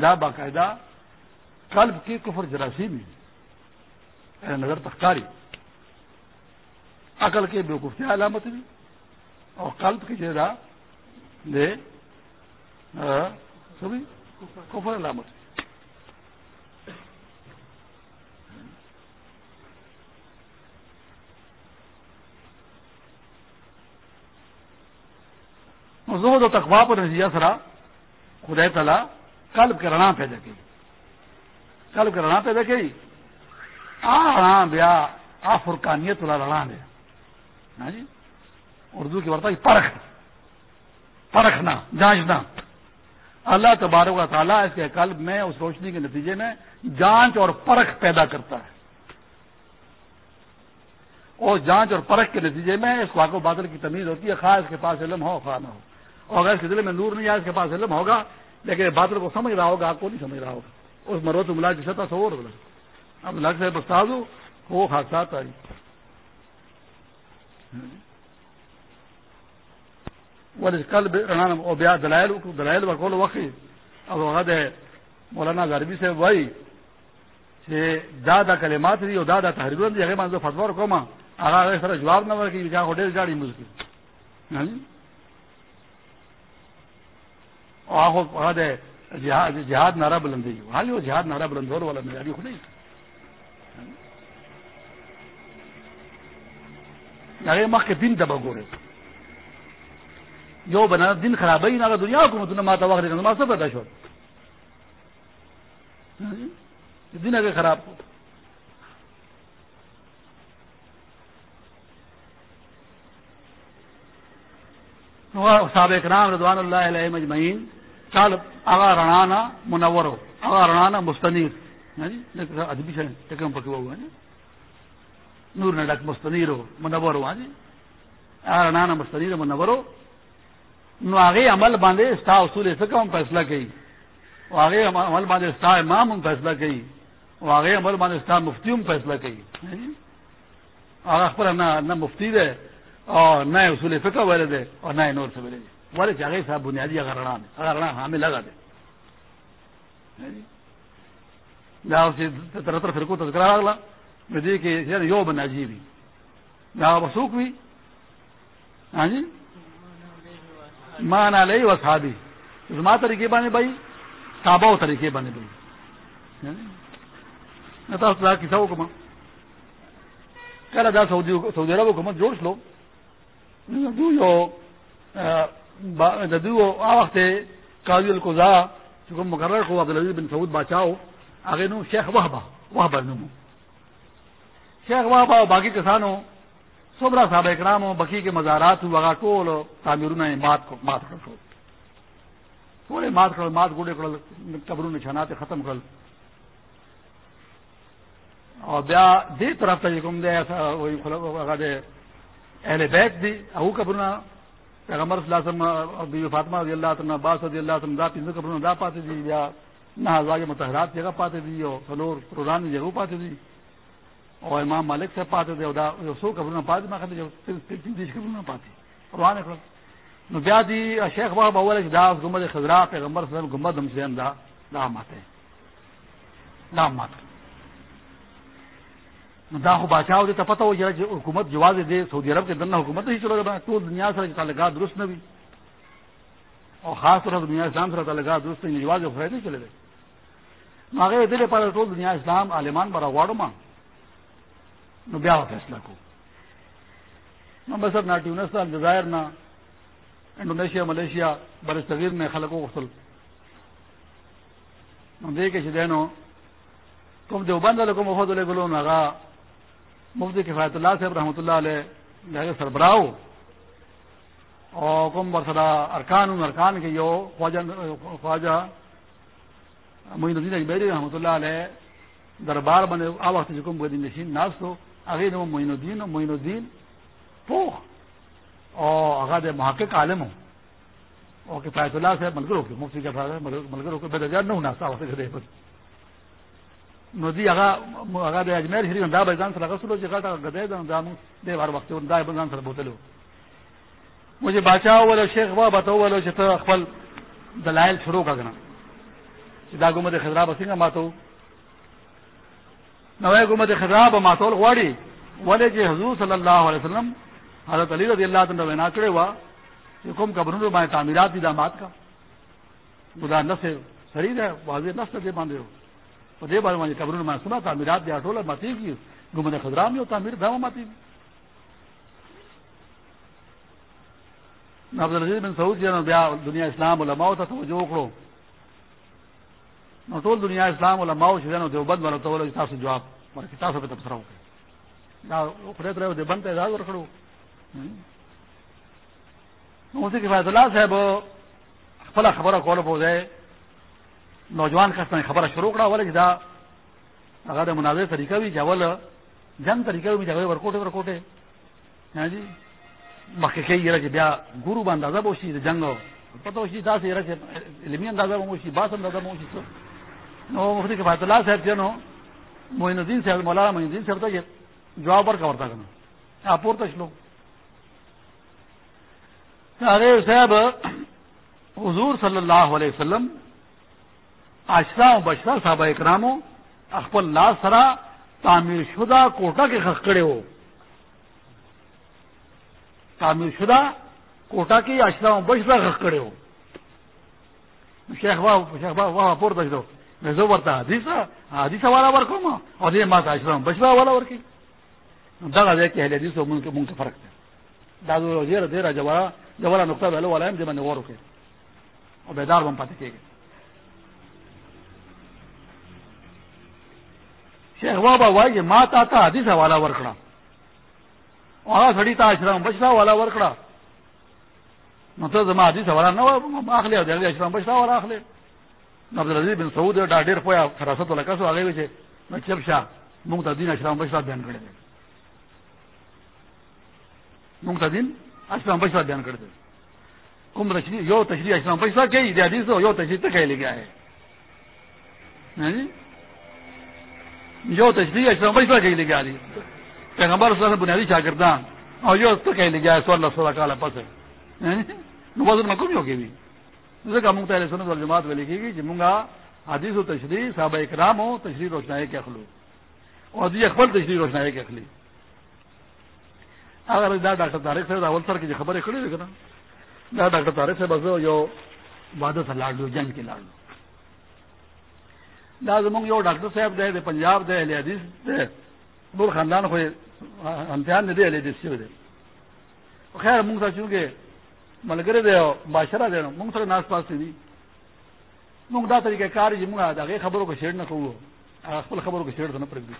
دا باقاعدہ قلب کی کفر جراثیم میں نظر تخکاری۔ عقل کے بے علامت بھی اور قلب کی جگہ دے سبھی کفر علامت۔ زہد و تقوا پر نتیجہ سرا خدا تلا قلب کے رنا پیدا کی قلب کے رنا پیدا کی آ رنا بیا آ فرقانیت والا رنا دیا ہاں جی؟ اردو کی برتا پرکھ۔ پرکھنا جانچنا اللہ تبارک و تعالیٰ اس کے قلب میں، اس روشنی کے نتیجے میں جانچ اور پرکھ پیدا کرتا ہے۔ اور جانچ اور پرکھ کے نتیجے میں اس واقع بادل کی تمیز ہوتی ہے، خواہ اس کے پاس علم ہو، خواہ نہ ہو۔ اور اگر اس کے دل میں نور نہیں آیا، اس کے پاس علم ہوگا، لیکن بادل کو سمجھ رہا ہوگا، آپ کو نہیں سمجھ رہا ہوگا۔ اس مروت ملا کی سطح سے اب لگ سے بستا دو وہ حادثات آئی کل بیا دلائل دلائل وقول وقی اب وقت ہے مولانا غربی سے وہی کہ دادا کلمات دی اور دادا تحریر دی، اگر مان فتوا کوما آگا سر جواب نہ کہ جہاں ہوٹل گاڑی مشکل وقت ہے، جہاد نارا بلندی ہاں وہ جہاد نارا بلندور والا میرا بھی خود ہی یعنی مخ کے دن دبا گورے۔ جو بنا دن خراب ہی نہ دنیا کو مطلب ماتا وقت نماز سب پیدا شو۔ ہاں جی؟ دن اگر خراب صاحب اکرام رضوان اللہ علیہ مجمعین، چال اگا رنانا منور ہو اگا رنانا مستنیر۔ ہاں جی؟ ادبی سے ٹکم پکے ہوا جی نور نڈک مستنیر ہو منور ہو ہاں جی؟ اگا رنانا مستنیر منور ہو نو آگے عمل باندھے استا اصول فکر ہم فیصلہ کی وہ آگے عمل باندھے استا امام ہم فیصلہ کی وہ آگے عمل باندھے استا مفتی ہم فیصلہ کی اور اخبر نہ مفتی دے۔ اور نہ اصول فکر والے دے اور نہ نور سے دے والے چاہے صاحب بنیادی اگر رڑا میں اگر رڑا ہمیں لگا دے۔ جہاں جی؟ طرح طرح فرقو تذکرہ اگلا میں دیکھ یو بنا جی بھی جہاں وسوخ بھی۔ ہاں جی؟ مانا لئی و صحابی۔ ماں طریقے بانے بھائی؟ صحابہ طریقے بانے بھائی۔ کسا حکم کہہ رہا سعودی سعودی عرب حکومت جوش لو ددو آ وقت قاضی القضا چکم مقرر کو عبدالعزیز بن سعود بچاؤ آگے نو شیخ وہ وہ نمو شیخ واہ با باقی کسانوں سبرا صاحب اکرام ہو بکی کے مزارات ہوا ٹول تعمیر نے مات کو مات کر تھوڑے مات کر مات گوڑے کر قبروں نے چھناتے ختم کر اور بیا دی طرف تک گم دے ایسا وہی دے اہل بیت دی، اہو قبرنا پیغمبر صلی اللہ علیہ وسلم بی فاطمہ رضی اللہ عنہ، عباس رضی اللہ عنہ، دا تین قبرنا دا پاتے دی، یا نہ ازواج متحرات جگہ پاتے دی اور سلور روزان جگہ پاتے دی، اور امام مالک سے پاتے تھے سو قبر پاتے میں خالی قبر نہ پاتی قرآن نو بیا دی شیخ بابا اول داس گمبد خزرا پیغمبر صلی اللہ گمبد ہم سے دا دام آتے دام آتے دا خو بادشاہ دے ته پته و چې حکومت جواز دے سعودي عرب کې دنه حکومت هیڅ لږه ټول دنیا سره تعلقات درست نه وي. او خاص طور دنیا اسلام سره تعلقات درست نه جواز یعنی خو نه چلے هغه دې لپاره ټول دنیا اسلام عالمان برا غواړم نو بیا فیصله کو نو بس نه ټیونس الجزائر نه، انډونیشیا، ملیشیا بر صغیر نه خلکو غسل نو دې کې چې دینو کوم دیوبند له کوم وفد له ګلو نغا مفتی کفایت الله صاحب رحمت الله علیه دغه سربراو او کوم ورسره ارکان ارکان کې یو خواجه خواجه معین الدین اجمیری رحمۃ اللہ علیہ دربار بنے آ وقت جکم بدین نشین ناس تو اگے نو معین الدین معین الدین پوخ۔ اور اغاد محقق عالم ہوں۔ اور کفایت اللہ سے ملگر ہو کے، مفتی کا ملگر ہو کے بے درجہ نہ ہونا سا وقت گھر ندی اگا اگاد اجمیر شریف دا بیزان سره غسلو چې غټه غدې دا دامو دې وار وخت دا بیزان سره بوتلو. مجھے بادشاہ ولو شیخ با بتاو ولو چې ته خپل دلائل شروع کړه دا گمت خزرا به څنګه ماتو نوې گمت خزرا به ماتول غواړي. ولې چې حضور صلی الله علیه وسلم حضرت علی رضی الله تعالی عنہ کړي وا چې کوم قبرونو باندې تعمیرات دي د مات کا خدا نس صحیح ہے واضح نس دې باندې. په دې باندې قبرونو باندې سنا تعمیرات دي ټوله ماتي کی گمت خزرا مې او تعمیر دا ماتي عبدالعزیز بن سعود جنو بیا دنیا اسلام علماء ته توجه وکړو. نو ټول دنیا اسلام علماء چې نو دیوبند ولا ته تاسو جواب ورکړي تاسو به تاسو راوړئ دا خدای ته دیوبند ته اجازه ورکړو. نو څه کې فیض الله صاحب خپل خبره کوله په ځای نوجوان کس خبره شروع کړه، ولې دا هغه د مناظره طریقه وی جوول جنگ طریقه وی جوول ورکوټه ورکوټه ها جی مخکې کې یره چې بیا ګورو باندې اندازه بوشي د جنگ پتہ وشي دا سي راځي، علمي اندازه مو شي باس اندازه مو شي نو مفتی کفایت الله صاحب چې نو، معین الدین صاحب، مولانا معین الدین صاحب ته جواب ورکا ورته کنه. آپ پورته شلو. هغه صاحب حضور صلی الله علیه وسلم اشرا او بشرا صحابه کرامو خپل لاس سره تعمیر شدہ کوټه کې خخ کړي وو تعمیر شدہ کوټه کې اشرا او بشرا خخ کړي وو شیخ وا شیخ وا پورته شلو زه ورته حدیث حدیث والا ورکوم او دې ما ته اشرم بشوا والا ورکی۔ دغه ځای کې اهل حدیث او مونږ مونږ فرق دی دا زه ډیره ډیره جوړه جوړه نقطه ویلو ولا هم دې باندې ور وکړي او بیدار هم پاتې کېږي شیخ بابا وایي ما تا ته حدیث والا ورکړه او هغه سړی ته اشرم بشوا والا ورکړه نو ته زما حدیث والا نه اخلي او دې اشرم بشوا والا اخلی اخلي عبدالعزیز بن سعود دا ډیر پویا فراست ولا کسو هغه چې مطلب شاه موږ ته دین اسلام بشرا بیان کړی دی۔ موږ ته دین اسلام بشرا بیان کړی دی۔ کوم رشدي یو تشریح اسلام بشرا کوي د حدیث یو تشریح ته کوي لګیا ہے۔ نه یو تشریح اسلام بشرا کوي لګیا دي پیغمبر صلی الله علیه وسلم بنیادی شاګردان او یو ته کوي لګیا ہے، صلی الله علیه وسلم نو وزن مکم یو کوي ځکه موږ ته سنت والجماعت ویل کېږي چې موږ حدیث او تشریح صحابه کرام او تشریح روشنايي کې اخلو او دې خپل تشریح روشنايي کې اخلي اگر دا ډاکټر طارق صاحب، اول سر کې خبره کړې ده کنه دا ډاکټر طارق صاحب یو واده ته لاړو جنگ کې لاړو دا زمونږ یو ډاکټر صاحب دی د پنجاب دی اهل حدیث دی نور خاندان خو امتحان نه دی اهل حدیث شوی خیر موږ ته چونګه ملګری دی او باشره دی موږ سره ناس پاس دي موږ دا طریقې کار چې موږ دا خبرو کو شیر نه کوو خپل خبرو کو شیر نه پرېږدو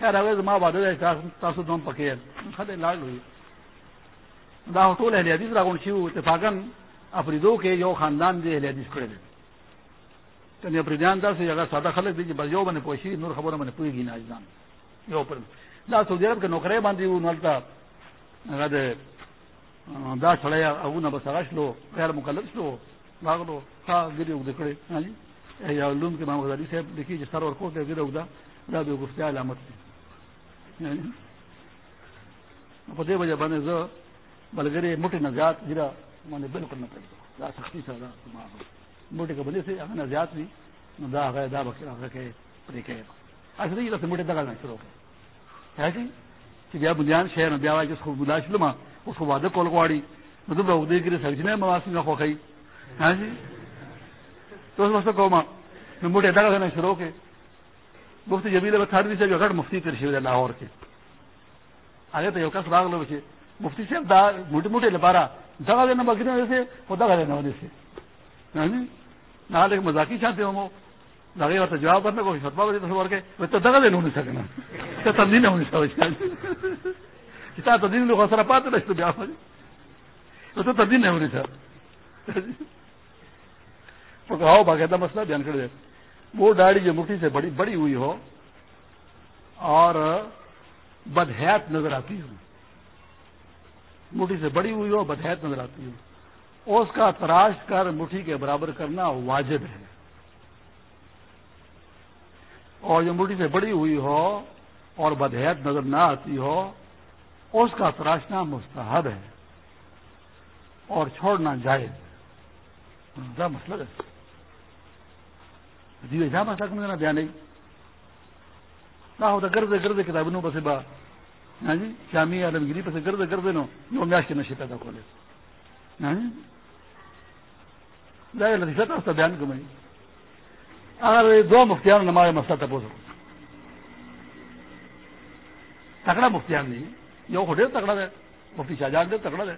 خیر هغه زما واده دی تاسو دوم پکې خدای لاړ وي دا ټول اهل حدیث راغون شي اتفاقا افریدو کې یو خاندان دی اهل حدیث کړی دی کنه افریدیان داسې هغه ساده خلک دي چې بس یو باندې پوښي نور خبره باندې پوهیږي نه ځان یو پر دا سعودي عرب کې نوکرې باندې و نلتا هغه دا سړی هغه به سره شلو غیر مکلف شلو راغلو ښه ګری وګد کړی جی یا علوم کې امام غزالی صاحب لیکي چې سر ورکو ته ګری وګدا دا د ګفتیا علامت دی په دې وجه باندې زه بلګری موټي نه زیات ګره باندې بالکل نه کړی دا سختی سره دا موټي کې باندې سي هغه نه زیات وي نو دا هغه دا به هغه کې پرې کوي اصلي دا موټي دغه نه شروع کړي چې بیا بنیان شهر بیا واجب خو بلا شلم اوس خو واده کول غواړي نو دومره اوږدې ګرې سرجنې مواسم نه خوښوي ها جي اوس وسه کوم موٹے دگا دینا شروع کے۔ مفتی جبیل تھاروی سے جو گھر مفتی کر شیو لاہور کے۔ آگے تو کس راگ لو مفتی سے موٹے موٹے لپارا دگا دینا بگنے وجہ سے، وہ دگا دینا وجہ سے۔ یعنی نہ ایک مزاقی چاہتے ہوں وہ۔ لگے اور جواب کرنے کو فتوا بجے تو کے وہ تو دگا دینا نہیں سکنا۔ تبدیل ہونی چاہیے کتنا تبدیل لوگ اثر پاتے نا تو بیاہ تو تبدیل نہیں ہونی چاہیے تو کہو باقاعدہ مسئلہ بیان کر دے۔ وہ ڈاڑی جو مٹھی سے بڑی بڑی ہوئی ہو اور بدحیات نظر آتی ہو مٹھی سے بڑی ہوئی ہو، بدحیات نظر آتی ہو اس کا تراش کر مٹھی کے برابر کرنا واجب ہے۔ اور جو مٹھی سے بڑی ہوئی ہو اور بدحیات نظر نہ آتی ہو، اس کا تراشنا مستحب ہے۔ اور چھوڑنا جائز۔ مسئلہ ہے؟ جی جہاں مسئلہ کم دینا بیان نہیں۔ نہ ہوتا گرد گرد کتابوں پسے با۔ ہاں جی؟ شامی عالمگیری پسے گرد گرد نو جو میاش کے نشے پیدا کھولے ہاں جی؟ لطیفہ تھا اس کا بیان کمائی اگر دو مفتیان نماز مسئلہ تپو تکڑا مفتیان نہیں یہ وہ تکڑا ہے مفتی شاہجہان ڈیر تکڑا ہے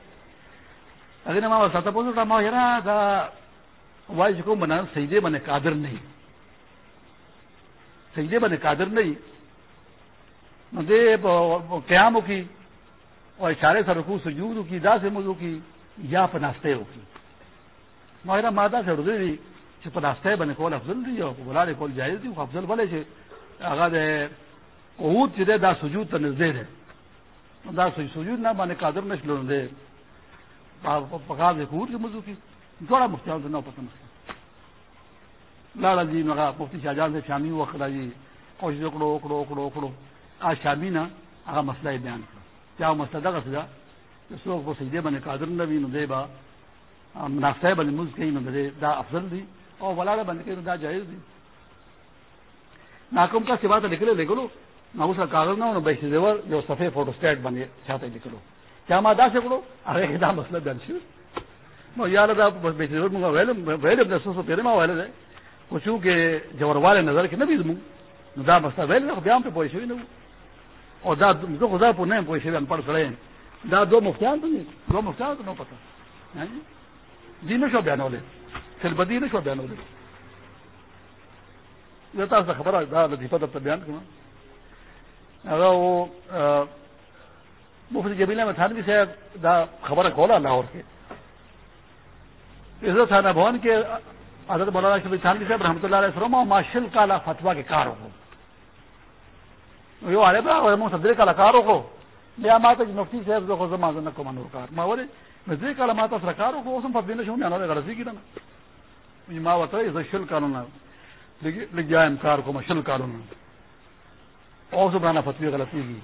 اگر نماز مسئلہ تپو سکتا ما یرا دا وائز کو بنا سیدے بنے قادر نہیں سجدے بنے قادر نہیں دے قیام کی، اور اشارے سے رکو سجود کی دا سے مزو کی، یا پناستے ہو کی۔ ماہرہ مادہ سے رضی دی چھے پناستے بنے کول افضل دی اور بلا دے کول جائز دی افضل بلے چھے اگا دے قہود چھے دا سجود تا نزدے دے۔ دا سجود نہ بانے قادر نشلو دے۔ پکا دے قہود کی مزو کی۔ تھوڑا مختیان سے نہ پتہ مسئلہ لاڑا جی مگا مفتی شاہجہان سے شامی وہ اخرا جی کوشش اکڑو اکڑو اکڑو اکڑو۔ آج شامی نا آگا مسئلہ بیان کر کیا مسئلہ دا سجا؟ اس وقت وہ سجدے بنے قادر نبی نو دے با منافع بنے ملک کہیں نو دے دا افضل دی. اور ولاڑا بنے کے دا جائز دی. ناکم کا سوا تو نکلے لے لو نہ اس کا کاغذ نہ ہونا بیسی دیور جو سفید فوٹو اسٹیٹ بنے چاہتے نکلو. کیا ماں دا سے کرو ارے، دا مسئلہ بیان شروع یار دا بیسی دیور منگا ویلے ویلے سو سو تیرے ماں ویلے دے. کچھ کے جور والے نظر کے نبی دمو دا مستا ویل نہ بیان پہ پوچھے نہ اور دا دو خدا پہ نہیں پوچھے ان پڑھ کھڑے دا دو مفتیان تو نہیں دو مفتیان تو نہ پتہ یعنی ہاں جی, جی نشو بیان والے پھر بدی نشو بیان والے خبر دا لطیفہ تب بیان کرنا اگر وہ مفتی جبیلہ میں تھانوی سے دا خبر کھولا لاہور کے عزت تھانہ بھون کے حضرت مولانا شفیع چاندی صاحب رحمۃ اللہ علیہ وسلم ماشل کالا فتوا کے کار ہو یہ آرے برا صدر کالا کار ہو یا ماتا جی مفتی صاحب جو زما کو منور کار. ما ولے مزے کالا ماتا سر کار ہو اسم فضیل شو نے غرضی کی نا یہ ما وتا یہ شل قانون لگ جائے کو مشل قانون اور سبحانہ فتوی غلطی کی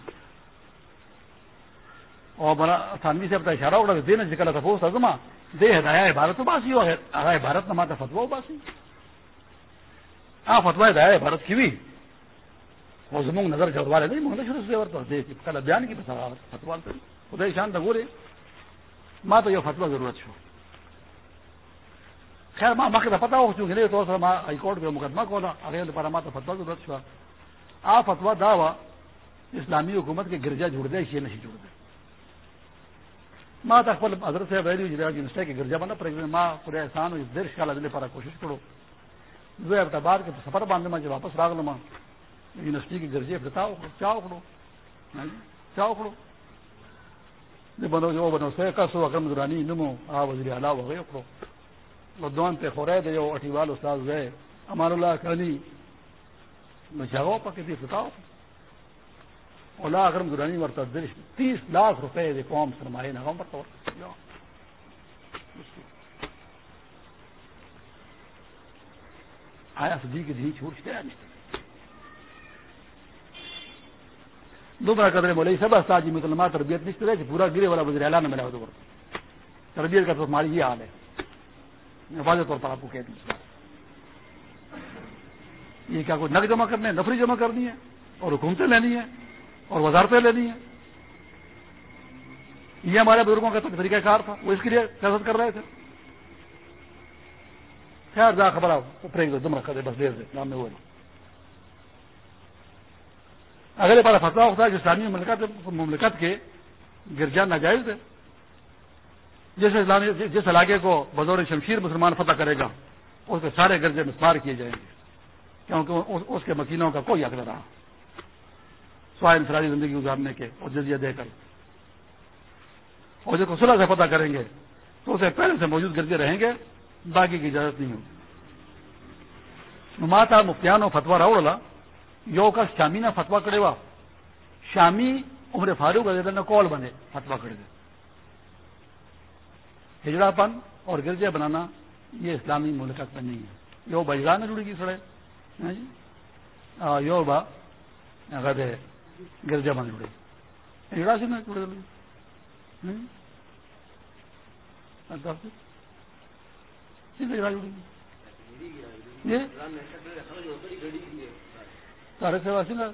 اور بنا تھانوی سے اپنا اشارہ اڑا دینا جکلا تھا وہ سزما دے ہدایا بھارت باسی ہو ہدایا بھارت نہ فتوا باسی ہاں فتوا ہدایا بھارت کی بھی وہ زمنگ نظر جڑ والے نہیں منگلے شروع سے تو دے کل بیان کی بس فتوا خدا شان تھا ماں تو یہ فتوا ضرورت چھو خیر ماں ماں کا پتا ہو چونکہ نہیں تو سر ماں ہائی کورٹ پہ مقدمہ کو نا اگلے پارا ماں تو فتوا ضرورت چھوا آ فتوا دا اسلامی حکومت کے گرجا جڑ دے یہ نہیں جڑ دے ماں تک حضرت سے ویلی یونیورسٹی کے گرجا بنا پر ماں پورے احسان ہوئی دیر خیال ادلے پر کوشش کرو جو بعد کے سفر باندھنے میں جب واپس راگ لما یونیورسٹی کے گرجے بتاؤ چاؤ کھڑو چاؤ کھڑو بنو جو بنو سے کسو اکرم دورانی نمو، آ وزیر اعلیٰ ہو گئے لدوان پہ خورے دے جو اٹھیوال استاد گئے امان اللہ کرنی. میں جاؤ پکے تھی اولا اگر دورانی ورتا درش تیس لاکھ روپے دے قوم سرمایہ نہ قوم پر آیا سدی کے دھی جی چھوٹ سے دو بڑا قدر بولے سب استاد جی مسلمان تربیت نہیں کرے پورا گرے والا وزیر اعلیٰ نے ملا دو تربیت کا تو ہماری یہ حال ہے۔ واضح طور پر آپ کو کہہ دیں یہ کیا کوئی نق جمع کرنے، نفری جمع کرنی ہے، اور حکومتیں لینی ہے اور وزارتیں لینی ہیں۔ یہ ہمارے بزرگوں کا طریقہ کار تھا، وہ اس کے لیے فیصل کر رہے تھے۔ خیر دا خبر دو دم رکھا دے، بس دیر دے نام میں وہ اگلے بار فتوا ہوتا ہے کہ اسلامی مملکت مملکت کے گرجا ناجائز ہے جس اسلامی جس علاقے کو بزور شمشیر مسلمان فتح کرے گا، اس کے سارے گرجے مسمار کیے جائیں گے، کیونکہ اس کے مکینوں کا کوئی حق نہ رہا۔ سوائے انفرادی زندگی گزارنے کے اور جزیہ دے کر۔ اور جب صلح سے پتہ کریں گے، تو اسے پہلے سے موجود گرجے رہیں گے، باقی کی اجازت نہیں ہوگی۔ ماتا مفتیان و فتوا روڑا یو کا شامی نہ فتوا کرے وا. شامی عمر فاروق نہ کال بنے فتوا کرے دے. ہجڑا پن اور گرجے بنانا یہ اسلامی ملکت میں نہیں ہے. یو بجرا نہ جڑی گی سڑے ہاں جی؟ یو با گرجا بن جڑے. ہجڑا سے نہ ہاں جی؟ جڑے سارے سے واسی نا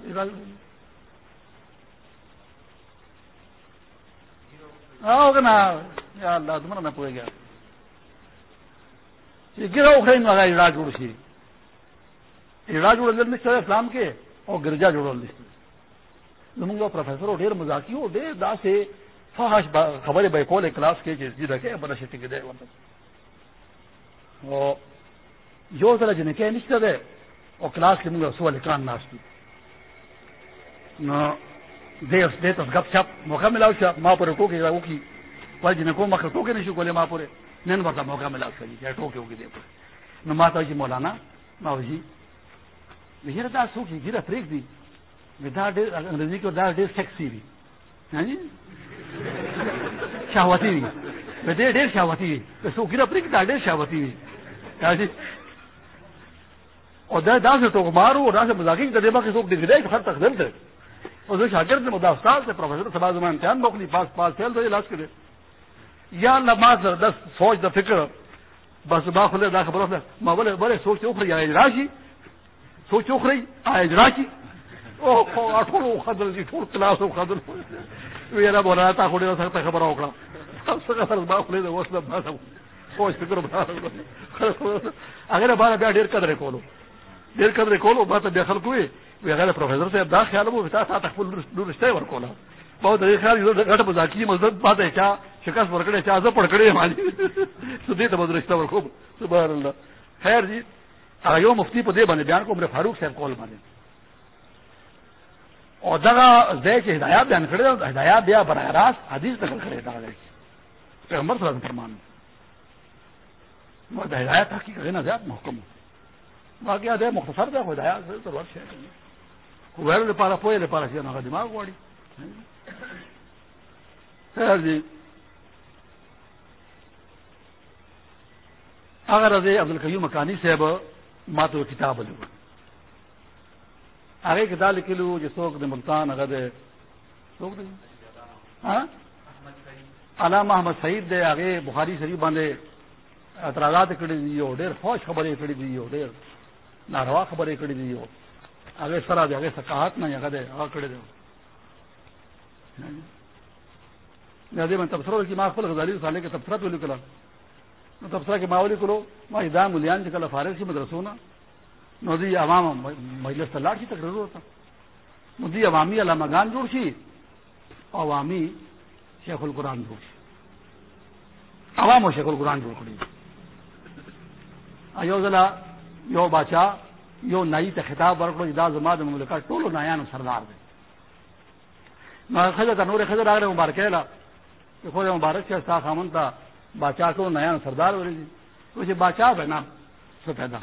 ہوگا نا اللہ، تمہارا نہ پوئے گیا۔ گرا اخرے لگا اڑا جوڑ سی۔ اڑا جوڑ لسٹ اسلام کے، اور گرجا جوڑ لسٹ زمونږ پروفیسر ہو ڈیر ډیر مزاقي او ډیر داسې فحش خبرې به کولې کلاس کې چې دې راکې بل شي ټیک دی ورته یو ځل چې نه کې نشته ده او کلاس کې موږ سوال کان ناشتي نو دې اوس دې ته غپ شپ موقع ملاو چې ما پر ټوکې راو کی وای جن کو مخ ټوکې نشو کولې ما پورې. نن ورته موقع ملاو شي یعنی چې ټوکې وکړي دې نو ما ته چې مولانا، ما وځي ویره جی، دا څوک یې؟ ګیره پریک دی دا ډېر انګریزي کې دا ډېر سیکسي دی شاوتی وي. یعنی؟ په دې ډېر شاوتی وي. که څوک ګیره پریک دا ډېر شاوتی وي. یعنی؟ او دا داسې ټوک مارو، اور سے مزاقی داسې مزاقي د دې باندې څوک ډېر خر تقدم ته اور جو شاگرد مدا استاد سے پروفیسر سبا زمان امتحان موکلی پاس پاس فیل تو علاج کرے یا نماز دس فوج دا فکر، بس با کھلے دا خبر ما بولے بولے، سوچ اخری، آئے اجراشی سوچ اخری، آئے اجراشی خدر جی ٹھول کلاس خدر میرا بولا تھا کھڑے نہ سکتا خبر اوکڑا با کھلے فوج فکر اگر بارہ بیا ڈیر قدرے کولو۔ ډیر قدر کولو، ما ته بیا خلکو وي وی هغه پروفیسور صاحب دا خیال وو تا تا خپل نور رشته ور کوله په دې خیال یو غټ مزاکی مزد ما ته چا شکاس ورکړې چا زه پړ کړې مالي څه ته بدر رشته ور کوم سبحان الله. خیر جی هغه یو مفتی په دې باندې بیان کوم فاروق صاحب کول باندې. او دغه ځای چې هدايات بیان کړی هدايات بیا برای راست حدیث نقل کړی دا پیغمبر صلی الله علیه وسلم فرمان نو د هدايات حقیقت نه زیات محکم باقی دے مختصر دے خدایا ضرورت ہے ویل لپاره پوهه لپاره چې هغه دماغ غواړي خیر جی۔ اگر از عبد القیوم مکانی صاحب ما تو کتاب لو هغه کتاب لیکلو چې څوک د ملتان هغه د څوک دی ها ہاں؟ علامه احمد سعید دی هغه بخاری شریف باندې اعتراضات کړی دي او ډېر خوش خبرې کړې دي او ډېر ناروا خبرې کړې دي هغه سره دی هغه سکاحت نه، هغه دی هغه کړی دی دا دې من تبصره کې ما خپل غزالي صالح کې تبصره ولې کړه نو تبصره کې ما ولې کړو ما اذا مليان چې کله فارغ شي مدرسو نه، نو دی عوام مجلس ته لاړ شي، تقریر وته نو دی عوامي علماګان جوړ شي عوامي شیخ القرآن جوړ شي. عوام شیخ القرآن جوړ کړی ایو ځلا یو بادشاہ یو نئی ته خطاب ورکړو جی دا زما د مملکت ټولو نایانو سردار دی نو خزه ته نور خزه راغله مبارکه لا۔ خو مبارک شه تا خامن ته بادشاہ ټولو نایانو سردار ورې او چې جی بادشاہ به نه څه پیدا۔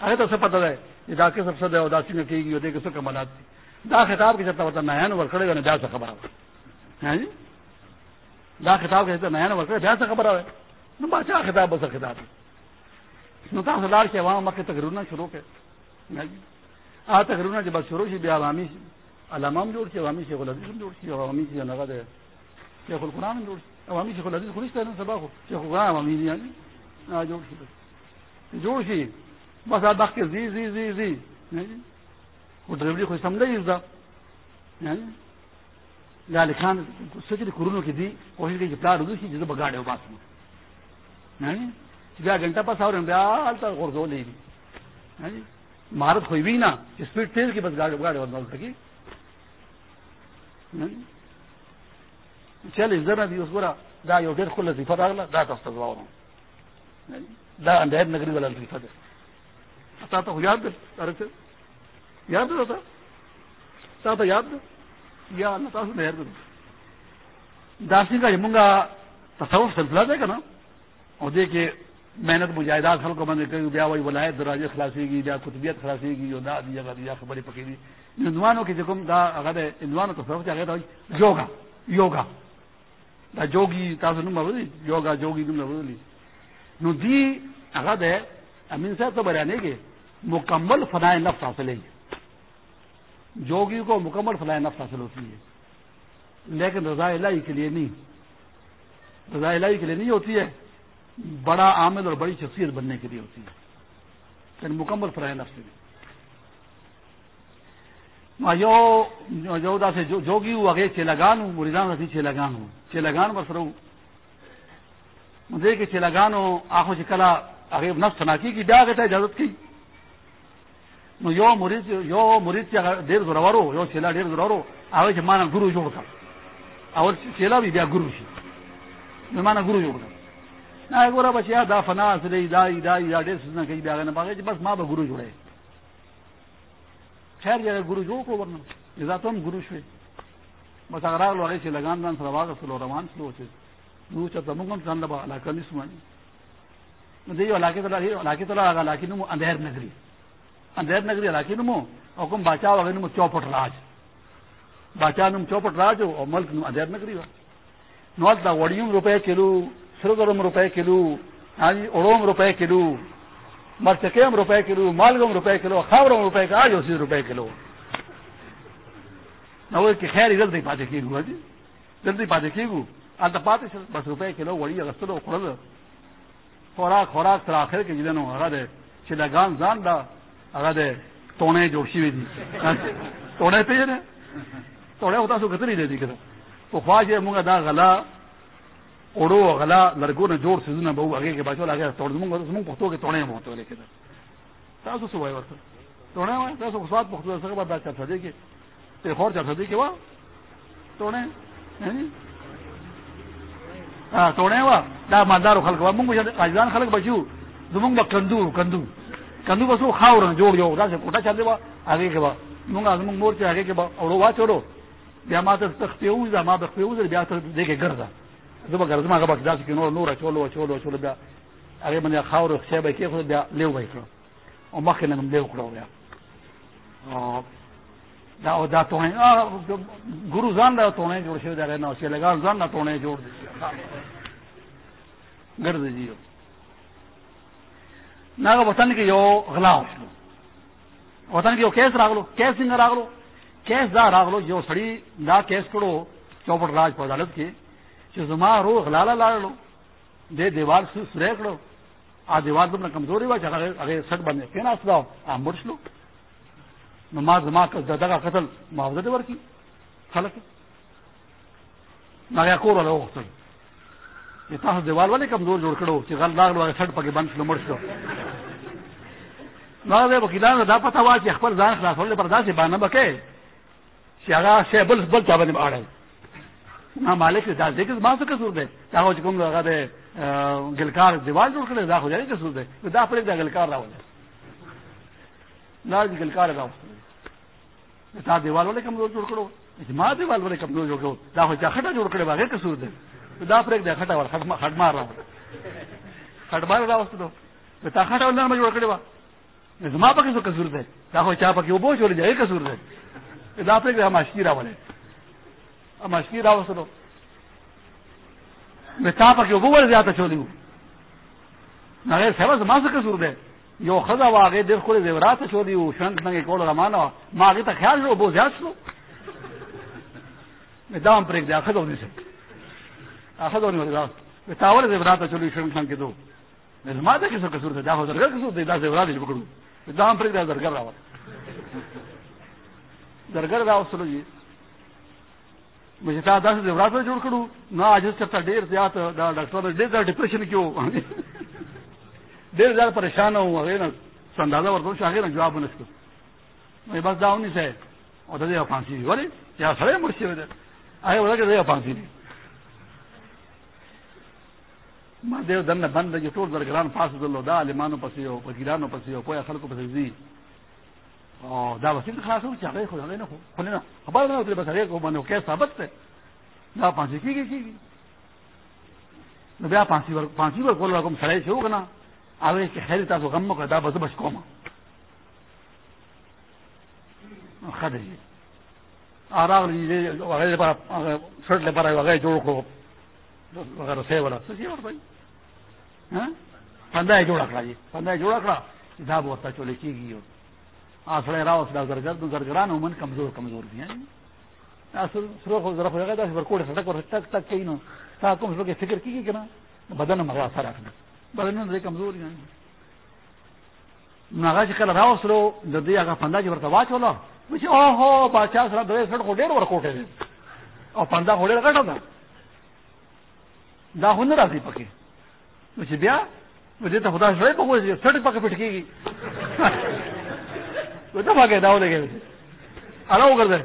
هغه ته څه پته ده چې دا کې سب څه ده او دا څنګه کېږي او دې کې څه کمالات دي دا خطاب کې چې ورته نایانو ورکړې نه بیا څه خبره ده دا خطاب کې چې نایانو ورکړې بیا څه خبره ده نو بادشاہ خطاب به څه خطاب۔ ده نو تاسو لار کې عوام مکه تقریرونه شروع کړي آ جی. تقریرونه چې بس شروع شي، بیا عوامي علامام جوړ شي، عوامي شیخ الحدیث جوړ شي، عوامي چې هغه ده شیخ القرآن جوړ شي. عوامي شیخ الحدیث خو نشته سبا خو. شیخ القرآن عوامي دي یعنی جوړ شي جوړ شي. بس دا دغه زی زی زی زی. او ډریوري جی. خو سم دی زده. یعنی جی. لالکان سچې کورونو کې دي، کوشش کوي چې پلار وځي چې زه بغاړې وباسم. یعنی بیا گھنٹہ پاس اور بیا غور دو لے گی ہاں جی؟ مہارت ہوئی بھی نا اسپیڈ تیز کی بس گاڑی گاڑی اور تکی ہاں جی؟ چل ادھر نہ دی اس پورا دا یو ډیر خل لطیفه راغله دا تاسو ته واورم دا اندهر نگری والا لطیفه ده تا ته یاد ده ارته یاد ده تا؟ تا ته یاد ده یا الله تاسو نه یاد ده دا څنګه موږ تصوف سلسله ده کنه او دې کې محنت مجاہدات خلکو باندې کوي بیا وای ولایت دروازه خلاصي کی بیا کتبیت خلاصي کی یو دا دی هغه دی خبرې پکې دي عنوانو کې دا هغه د عنوانو تصوف ته هغه یوگا یوگا۔ دا جوگی تاسو نو مبدي یوگا جوگی نو مبدي نو دی هغه ده امین صاحب تو بیانې کې مکمل فنائے نفس حاصل ہے۔ جوگی کو مکمل فنائے نفس حاصل ہوتی ہے۔ لیکن رضا الہی کے لیے نہیں۔ رضا الہی کے لیے نہیں ہوتی ہے۔ بڑا آمد اور بڑی شخصیت بننے کے لیے ہوتی ہے۔ یعنی مکمل فنائے نفس نہیں جو سے جوگی ہوں اگے چیلاگان ہوں مریدان رسی چیلاگان ہوں چیلاگان بس رہوں مجھے کہ چیلاگان ہوں آنکھوں سے کلا اگے نفس سناکی کی بیا گئے اجازت کی۔ یو مرید یو مرید سے ډیر زورورو یو چیلا ډیر زورورو هغه چې مانا ګورو جوړ کړ او چیلا بیا بیا ګورو شي نو مانا ګورو جوړ کړ نه ګوره بچیا دا فنا سره دا دا دا ډیر څه کوي بیا نه باغې جی بس ما به ګورو جوړه خیر جی جگہ ګورو جوړ کو ورنه اذا ته هم ګورو شوي بس هغه راغلو هغه چې لګان ځان سره واغستلو روان شلو چې نو چې زموږ هم ځان له علاقه نسو نو دی علاقه ته راځي علاقه ته هغه علاقه نو اندهر نگری۔ اندهر نگری علاقه نو او کوم باچا وغه نو چوپټ راج۔ باچا نو چوپټ راج او ملک نو اندهر نگری نو دا وړیوم روپے کیلو سرګرم روپے کیلو ہاں جی یعنی اڑوم روپے کیلو مرچکیم روپے کلو، مالگم روپے کلو، خاورم روپے کا آج اسی روپے کلو۔ نہ وہ کہ خیر جلدی پاتے کی گو ہاں جی؟ جلدی پاتے کی گو آتا پاتے بس روپے کلو وڑی اگستلو کھڑل خوراک خوراک سر آخر کے جنہوں اگا دے چلا گان زان دا اگا دے تونے جوشی ہوئی دی۔ ہاں جی؟ تونے پہ نے توڑے ہوتا سو کتنی دے دی کتا۔ تو خواہ جے مونگا دا غلا اوڑو غلا لرګو نه جوړ سيزونه به هغه کې بچو لاګه توړ زمونږ زمونږ پښتو کې توړې مو ته لیکل تاسو څه وایو ورته توړې وایي تاسو خو سات پښتو سره به دا چا څه دي کې ته خور چا څه دي کې وا توړې ها توړې وا۔ دا مالدار خلک وا۔ موږ اجزان خلک بچو زمونږ به کندو کندو۔ کندو به سو خاور جوړ یو، دا څه کوټه چا دی وا هغه کې وا۔ موږ زمونږ مور چې هغه کې به اورو واچورو بیا ما ته تختیو زما به خپل بیا ته دغه ګرځا زه به ګرځم، هغه به کې نور نور چولو چولو چولو بیا هغه باندې خاور خشه به کې خو بیا لیو به کړو او مخکې نه لیو کړو بیا. دا او دا ته ګورو، ځان دا ته نه جوړ شوی دا نه چې لګال ځان جی. نه ته جوړ دي ګرځي جیو ناغه وطن کې یو غلا وشلو وطن کې یو کیس راغلو، کیس څنګه راغلو؟ کیس دا راغلو، یو سړی دا کیس کړو، چوپړ راج په عدالت کې چې زما رو غلاله لاړو دې دیوال سره کړو. ا دیوال په کمزوري و چې هغه هغه سټ باندې کینا اسدا ا مرشلو نو ما زما دغه قتل معاوضه دې ورکی خلک. ما یا کور له وخت چې تاسو دیوال ولې کمزور جوړ کړو؟ چې غل لاغلو هغه سټ پکې بند شلو مرشلو نو دا وکیلانو، دا پتا وا چې خپل ځان خلاصول پر داسې باندې بکې چې هغه شی بل بل چا باندې اړای ما مالک دا دې ما څه قصور دی؟ دا چې کوم هغه د ګلکار دیوال جوړ کړی دا خو ځای قصور دی. دا پرې دا ګلکار راوړل نه ګلکار راوړل دا دیوال ولې کوم جوړ کړو؟ ما دیوال ولې کوم جوړ کړو؟ دا خو چې خټه جوړ کړی هغه قصور دی. دا پرې دا خټه ور خټمار راوړل خټمار راوستو دا خټه ولې ما جوړ کړی زما پکې څه قصور دی؟ دا خو چا پکې وبو جوړ دی قصور دی. دا پرې دا ماشکی راوړل مشکی راوستلو تا پکې وبو ور زیاته چولی وو هغه سبا زما څه قصور دی یو خدا واغې د خپل زیورات چولی وو شنت نه کول روانه ما هغه ته خیال شو بو زیات شو مې دام پرېګ دی اخذ ونی څه اخذ ونی وردا په تاول زیورات چولی شنت نه کېدو زما ته څه قصور دی دا خو درګه قصور دی دا زیورات دې پکړو دام پرېګ دی درګه راوړ درګه راوستلو جی. مجھے تا دس زیورات جوړ کړو نه عاجز چرته ډیر زیات دا ډاکټر ډیر دا ډیپریشن کې وو ډېر ځای پریشان وو هغه نه اندازه ورکړو چې هغه نه جواب ونه شو نو بس دا ونی سه او د دې پانسی جی، وره یا سره مرشي وده هغه ورګه دې پانسی جی۔ دي ما دې دنه بند چې ټول درګران پاس دلو، دا عالمانو پسې او وکیلانو پسې او کوی خلکو پسې دي او دا وسیل خلاصو چې هغه خو نه خو خو نه خبر نه وته بس هغه کو باندې کې ثابت ده دا پانسی کیږي کیږي. نو بیا پانسی ور پانسی ور کول کوم سړی شو کنه هغه چې خیر تاسو غم مکه دا بس بس کومه خدای اراغ دې هغه لپاره شرط لپاره هغه جوړ کړو. هغه رسې ولا څه شي ورته؟ ها؟ پنده جوړ کړی جی. پنده جوړ کړه. دا بہت به ورته چولې کیږي. اصله راوس دا زرګر د زرګران عموما کمزور کمزور بھی دي اصل سره خو زره هغه داسې ورکوړ سره ټک ټک ټک کینو تا کوم څه فکر کیږي کنه بدن مغا سره راځي بدن نه کمزور دي نو هغه چې کله راوسلو د دې هغه پنده چې ورته واچولو چې او هو بادشاہ سره د سړک ډېر ورکوټه دي او پنده هډېر غټه ده دا۔ هنر راځي پکې نو چې بیا؟ دې ته خدای شوی په وځي سړک پکې پټ کیږي وته پکې دا ولګي اړه وګرځي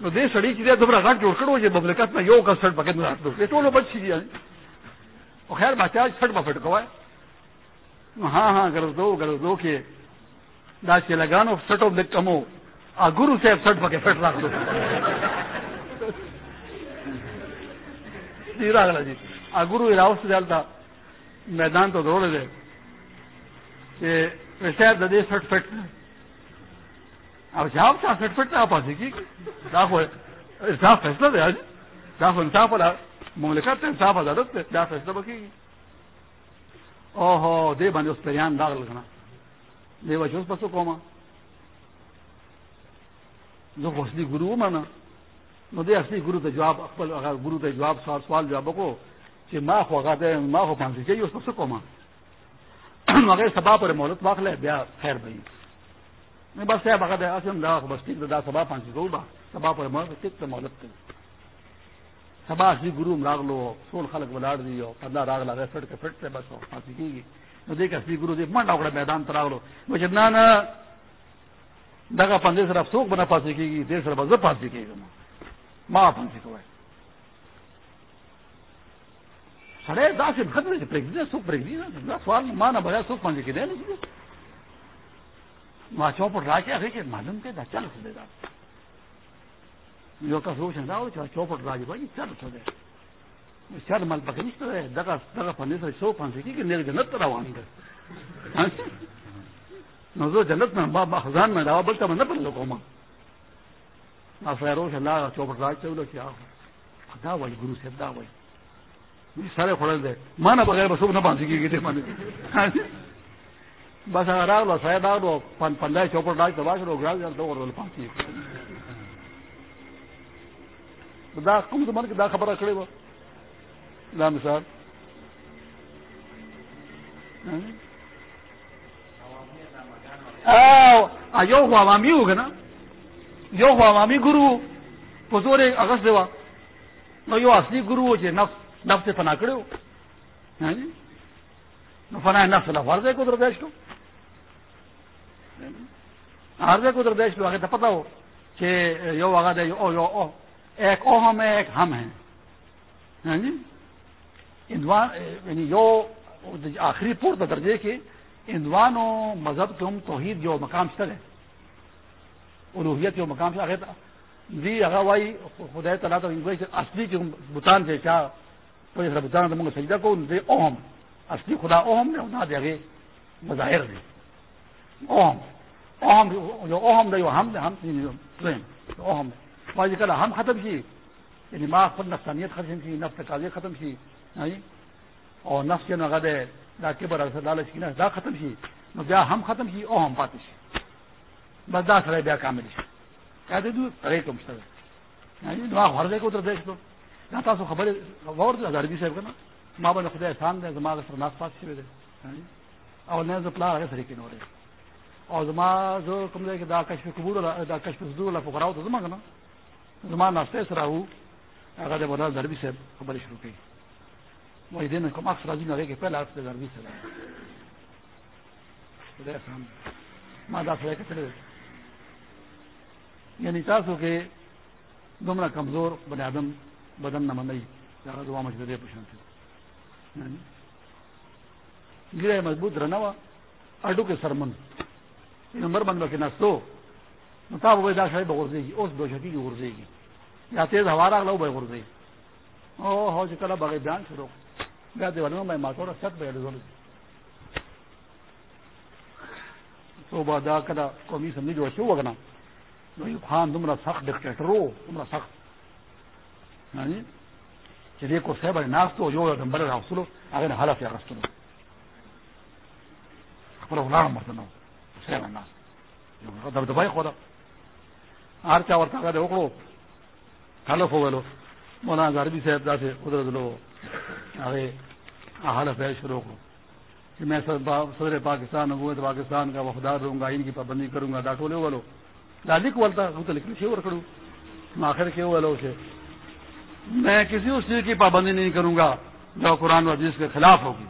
نو دې سړی چې دومره غټ جوړ کړو چې مملکت نه یو کس سړک پکې نه راځو دې ټولو بچ شي او خیر بادشاہ سړک پکې کوي ہاں ہاں غرض دو غرض دو کہ دا چې لگانو سټو د کمو ا ګورو صاحب سټ پکې فټ راغلو دی جی، راغله جی ا ګورو راوست دلته میدان ته دوړل دي چې صاحب د دې سټ فټ او جواب څه فټ فټ نه پاتې کی دا خو انصاف فیصله دی دا خو انصاف ولا مملکت ته انصاف عدالت ته دا فیصله وکړي او هو دې باندې اوس پریان داغل کنه دی وجه اوس پسو کومه زه خو اصلي ګورو ومنه نو دې اصلي ګورو ته جواب خپل هغه ګورو ته جواب سوال سوال جواب وکړو چې ما خو هغه ده ما خو پانځه چې اوس پسو کومه هغه سبا پر مولت واخلې بیا خیر به نه بس صاحب هغه ده اسم دا خو بس ټیک دا سبا پانځه کوو با سبا پر مولت ټیک ته مولت کوي سبا اصلي ګورو راغلو ټول خلک ولاړ دي او پندا راغله فټ کې فټ ته بس پانځه کیږي نو دې کې اصلي ګورو دې منډه وکړه میدان ته راغلو چې نه نه دغه پندې سره افسوک بنا پاتې کیږي دې سره به زه پاتې کېږم ما پاتې کوی سړی داسې خطر چې پرېږدي څوک پرېږدي نه سوال ما نه بغیر څوک پاتې کېدی نه شي ما چوپټ راکې هغې معلوم کړي چل څه دی دا۔ یو کس وشن دا و چل څه چل جنت روان دی نو جنت نه ما خزان مې دا بل ته نه پرلو کوم ما فیروز الله چوپړ راځ ته ولو چې دا وایي ګورو دا وایي سره خړل دي ما نه بغیر بسوب نه باندې کیږي ته باندې بس هغه راغلو سایه راغلو پن پندای چوپړ راځ ته واشلو ګراځ ته ورول پاتې دا کوم زمانه کې دا خبره کړې و دا مثال. او یو خو عوامي و کنه یو خو عوامي ګورو په زور اغس دیوا نو یو اصلي ګورو چې نفس نفس فنا کړو نو فنا نفس له فرض کو در دیش کو هر کو در دیش هغه ته پتا و چې یو هغه دی او، یو او۔ ایک او هم ایک هم ہے یعنی اندوان یعنی یو، آخری پورته درجه کې اندوانو مذہب کے ہم توحید جو مقام سے ہے الوحیت جو مقام سے آگے تھا۔ جی اغوائی خدا تعالیٰ تو اصلی جو بتان سے کیا؟ بتان تو سجدہ کو، دے اوہم اصلی خدا اوہم نے نہ دے آگے مظاہر دے۔ اوہم اوہم جو اوہم دے ہم ہم اوہم دے کل ہم ختم کی یعنی ماں خود نفسانیت ختم کی نفس تقاضے ختم کی اور نفس کے نگا دے دا کبر لالچ کی نفس دا ختم شي نو بیا هم ختم شي او هم پاتې شي بس دا سره بیا کامل شي دا دې دوی سره کوم څه نه نو هغه ورځې کو تر دې شو دا تاسو خبره ور دې هزار دي صاحب کنه ما باندې خدای احسان دې زما سره ناس پات شي دې او نه ز پلا هغه سره کې نورې او زما زه کوم ځای کې دا کشف قبول دا کشف صدور له فقراو ته زما کنه. زما ناشته سره وو. هغه د بدل دربي صاحب خبرې شروع کړي وہی دن کو اکثر راضی نہ رہے کہ پہلا آپ سے ضروری سے مادہ سے چلے یعنی تاسو کے دمرا کمزور بن آدم بدن نہ منئی دعا مجھے پوچھنا یعنی گرے مضبوط رہنا ہوا اڈو کے سرمن. نمبر بند کے نسو تاب وہ داشائی بغرزے گی اس دو شکی کی غرزے گی یا تیز ہوا رکھ لو بھائی غرزے گی او ہو چکا بغیر بیان شروع بیا دیوالوں میں ماتوڑا سٹ پہ تو دا کدا قومی سمجھ جو شو وگنا خان تمرا سخت ڈکٹیٹرو تمرا سخت. یعنی ہاں جی چلیے کو سہ بڑے ناس تو جو نمبر رہا سلو اگر حالت یا رستو خپل ولار مرته نو سه ناس یو دب دبای خو دا هر چا ورته هغه وکړو. کله خو مولانا غربي صاحب داسې قدرت لو هغه حالت پیدا شروع کړو. کہ میں صدر پاکستان حکومت پاکستان کا وفدار رہوں گا ان کی پابندی کروں گا ڈاٹولے والو دادی کو بولتا وہ تو لکھنے سے اور کروں آخر کے والو سے میں کسی اس چیز کی پابندی نہیں کروں گا جو قرآن و حدیث کے خلاف ہوگی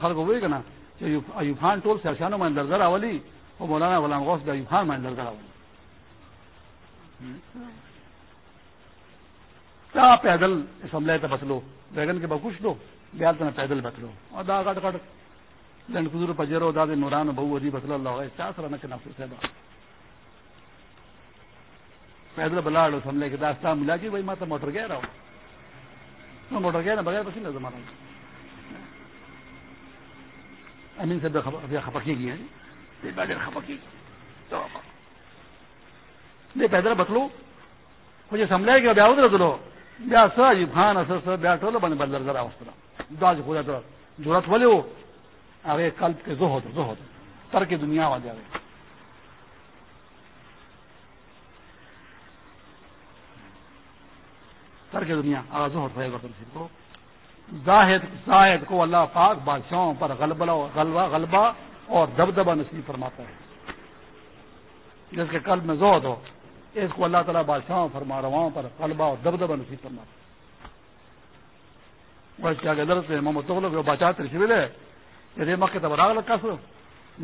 خلق کو وہی کہنا کہ ایوب خان ٹول سے اشانو میں درزر اولی اور مولانا غلام غوث ایوب خان میں درزر اولی کیا پیدل اسمبلی تو بسلو بیگن کے بکوش دو. بیال تو پیدل بتلو. اور دا کٹ کٹ لنڈ کزور پجرو داد نوران بہو ادی بسل اللہ چا سر نہ نفس صاحب پیدل بلاڑ اسمبلی کے داستہ ملا کہ بھائی میں تو موٹر گیا رہا ہوں موٹر گیا نا بغیر پسند زمانہ امین سے خپکی کی ہے خپکی نہیں پیدل بتلو۔ مجھے سمجھا کہ بیا ادھر دلو بیا سر جی خان اثر سر بیا ٹولو بنے بدل ذرا اس طرح دعا جو خدا تو ضرورت والے ہو۔ آگے کلپ کے زو ہوتے زو ہوتے تر کی دنیا والے آگے۔ تر کی دنیا آگے زو ہوتا ہے تم کو زاہد زاہد کو اللہ پاک بادشاہوں پر غلبہ غلبہ غلبہ اور دبدبا نصیب فرماتا ہے۔ جس کے قلب میں زہد ہو، اس کو اللہ تعالیٰ بادشاہوں فرما رواؤں پر غلبہ اور دبدبا نصیب فرماتا ہے۔ بس کیا کہ درد محمد تو لوگ بچا تر ہے یہ مکہ تب راگ لگا سو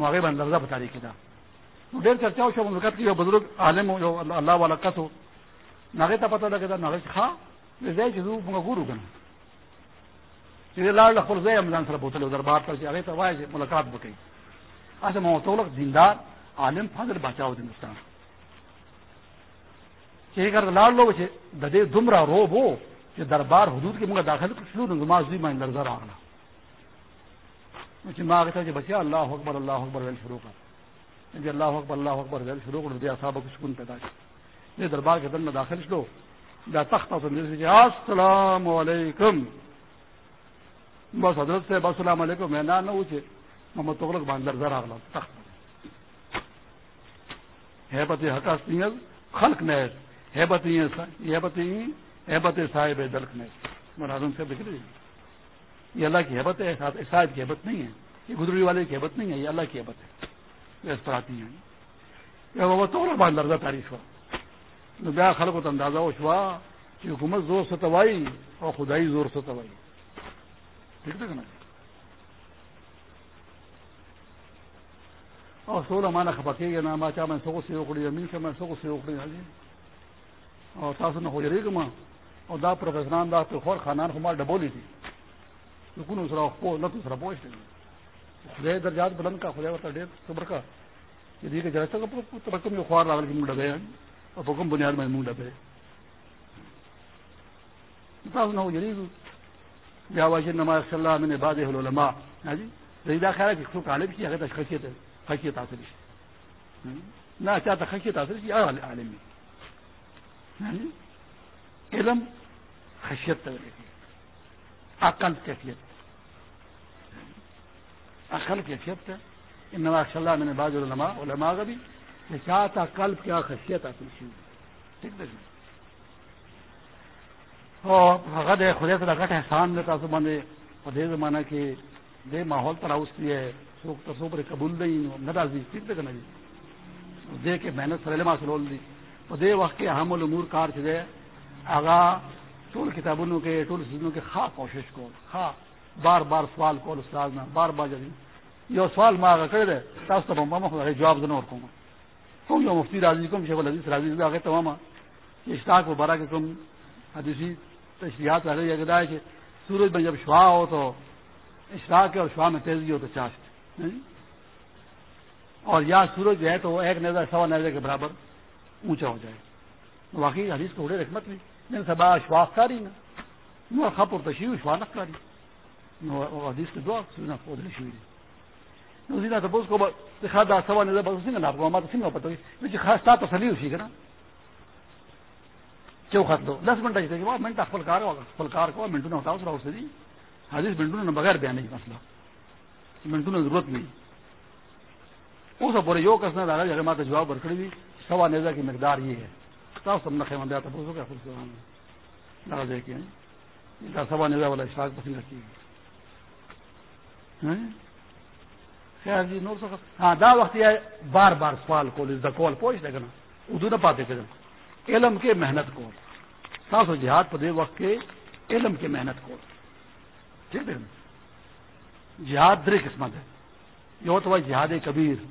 آگے بن لرزہ بتا رہی کتا ڈیر چرچا اچھا ہو، شب ملکت کی جو بزرگ عالم ہو، جو اللہ والا کس ہو۔ ناگے تا پتہ لگے تھا ناگے کھا جائے چیزوں گورو کرنا لاڑ لکھل گئے رمضان سر بوتل دربار کر کے تو وائے ملاقات بکی. اچھا محتولک دیندار عالم فاضل فضل بچاؤ ہندوستان کہ کر لاڑ لو بچے ددے دمرا رو بو کہ دربار حدود کے منگا داخل شروع نماز دی میں نظر آگنا مجھے ماں کہتا کہ بچے، اللہ اکبر اللہ اکبر ویل شروع کر. جی اللہ اکبر اللہ اکبر ویل شروع کر دیا صاحب کو سکون پیدا کر. یہ دربار کے دن داخل شروع یا تخت او چې جی، السلام علیکم. بس حضرت سے بس السلام علیکم، میں نہ اوچے۔ محمد تغلق باندر ذرا اگلا تخت۔ ہے بتی حقاص خلق نیز۔ ہے بتی ہے بتی ہے بت صاحب دلک نیز۔ مرادم سے دکھ یہ اللہ کی حبت ہے صاحب کی حبت نہیں ہے۔ یہ گزری والے کی حبت نہیں ہے، یہ اللہ کی حبت ہے۔ اس پر آتی ہیں۔ وہ تو باندھ لرزہ تاریخ ہوا۔ بیا خلق و اندازہ ہو شوا کہ حکومت زور سے توائی اور خدائی زور سے توائی ٹھیک ہے نا اور سولہ مانا کھپکے گا نا ما چاہ میں سو سے اکڑی امین سے میں سو سے اکڑی حاجی ہاں اور تاسو نہ ہو جائے گا ماں اور دا پروفیسران، دا تو خور خانان ہمار ڈبولی تھی۔ سکون اسرا پو نہ دوسرا پوچھ دیں خدای درجات بلند کا، خدای وتا ډیر صبر کا۔ چې دې کې جلسه کو په رقم یو خوار راغلی موږ ډبې او په کوم بنیاد باندې موږ ډبې تاسو نو جریږي یا واجب نماز صلی اللہ میں باد علماء جی یعنی ریدا خیال ہے کہ خود عالم کی اگر خشیت ہے خشیت حاصل ہے یعنی نہ چاہتا خشیت حاصل کی عالم ہاں یعنی علم خشیت عقل کیفیت. عقل کیفیت ہے ان نواز صلی اللہ میں بعض علماء علماء کا بھی چاہتا قلب کیا خشیت حاصل کی ٹھیک ہے خدا سره غټ احسان نه تاسو باندې په دې زمانہ کې دې ماحول تر اوستی ہے څوک تاسو پر قبول نه نو نه راځي ٹھیک ده کنه دې کې محنت سره ما سره ولدي په دې وخت کې اهم امور کار چې ده هغه ټول کتابونو کې، ټول سيزونو کې خا کوشش کو خا بار بار سوال کو استاد نہ بار بار جب یہ سوال ماں کا کہہ دے تاس تو ماما جواب دینا اور کہوں کم جو مفتی راضی کم شیخ العزیز راضی آگے تمام اشتاق و برا کے تم حدیثی تشریحات آ گئی ہے کہ سورج میں جب شعا ہو تو اشراق ہے اور شعا میں تیزی ہو تو چاشت اور یا سورج جو ہے تو وہ ایک نظر سوا نظر کے برابر اونچا ہو جائے۔ واقعی حدیث کو اڑے رحمت نہیں۔ میں سب شواس کاری نا۔ خپ اور تشریح شوانک کاری۔ حدیث کے دعا سونا پود شوی نو تو اس کو دکھا دا سوا نظر، بس سنگھ آپ کو ہمارا سنگھ پتہ ہوئی۔ خاص تا تسلی ہوئی نا۔ کیوں خط دو؟ دس منٹ ایسے منٹ فلکار ہوگا فلکار کو منٹو نے ہوتا اس راؤ جی۔ حدیث منٹو نے بغیر بیان نہیں مسئلہ۔ منٹو نے ضرورت نہیں۔ وہ سب بولے یو کسنا دادا جی جگہ ماتا جواب برکڑی ہوئی سوا نیزا کی مقدار یہ ہے۔ تب سب نقے مندہ تھا، پوچھو کیا خوش دادا جی دے کے سوا نیزا والا اشاق پسند رکھی ہاں؟ خیر جی نور سکت ہاں دا وقت یہ بار بار سوال کو دا کول پوچھ دے گا نا۔ اردو نہ پاتے کریں علم کے محنت کو ساس و جہاد پدے وقت کے علم کے محنت کو ٹھیک ہے۔ جہاد در قسمت ہے۔ یو تو جہاد کبیر،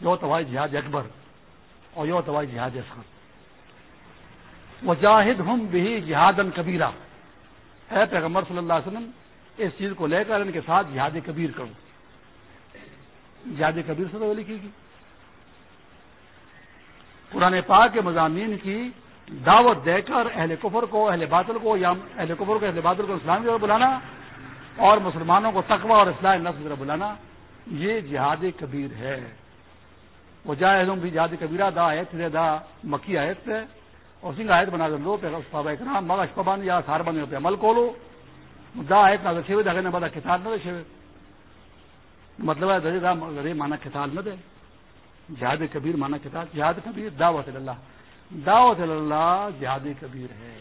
یو تو جہاد اکبر، اور یو تو جہاد اصغر۔ وجاہد ہم بھی جہاد کبیرہ۔ ہے پیغمبر صلی اللہ علیہ وسلم، اس چیز کو لے کر ان کے ساتھ جہاد کبیر کرو۔ جہاد کبیر سے تو لکھے گی۔ قرآن پاک کے مضامین کی دعوت دے کر اہل کفر کو، اہل باطل کو، یا اہل کفر کو، اہل باطل کو اسلام کی طرف بلانا اور مسلمانوں کو تقوی اور اسلام نسل کی طرف بلانا، یہ جہاد کبیر ہے۔ وہ جائے بھی جہاد کبیرہ دا آیت دا مکی آیت ہے۔ اور سنگھ آیت بنا دو پہ کرام مگا اشپبان یا سار بنے ہوتے عمل کو لو دا آیت نہ شیو دے بڑا کتاب نہ شیو مطلب ہے مانا کتاب نہ دے۔ جہاد کبیر مانا کتاب جہاد کبیر دعوت اللہ۔ دعوت اللہ جہاد کبیر ہے۔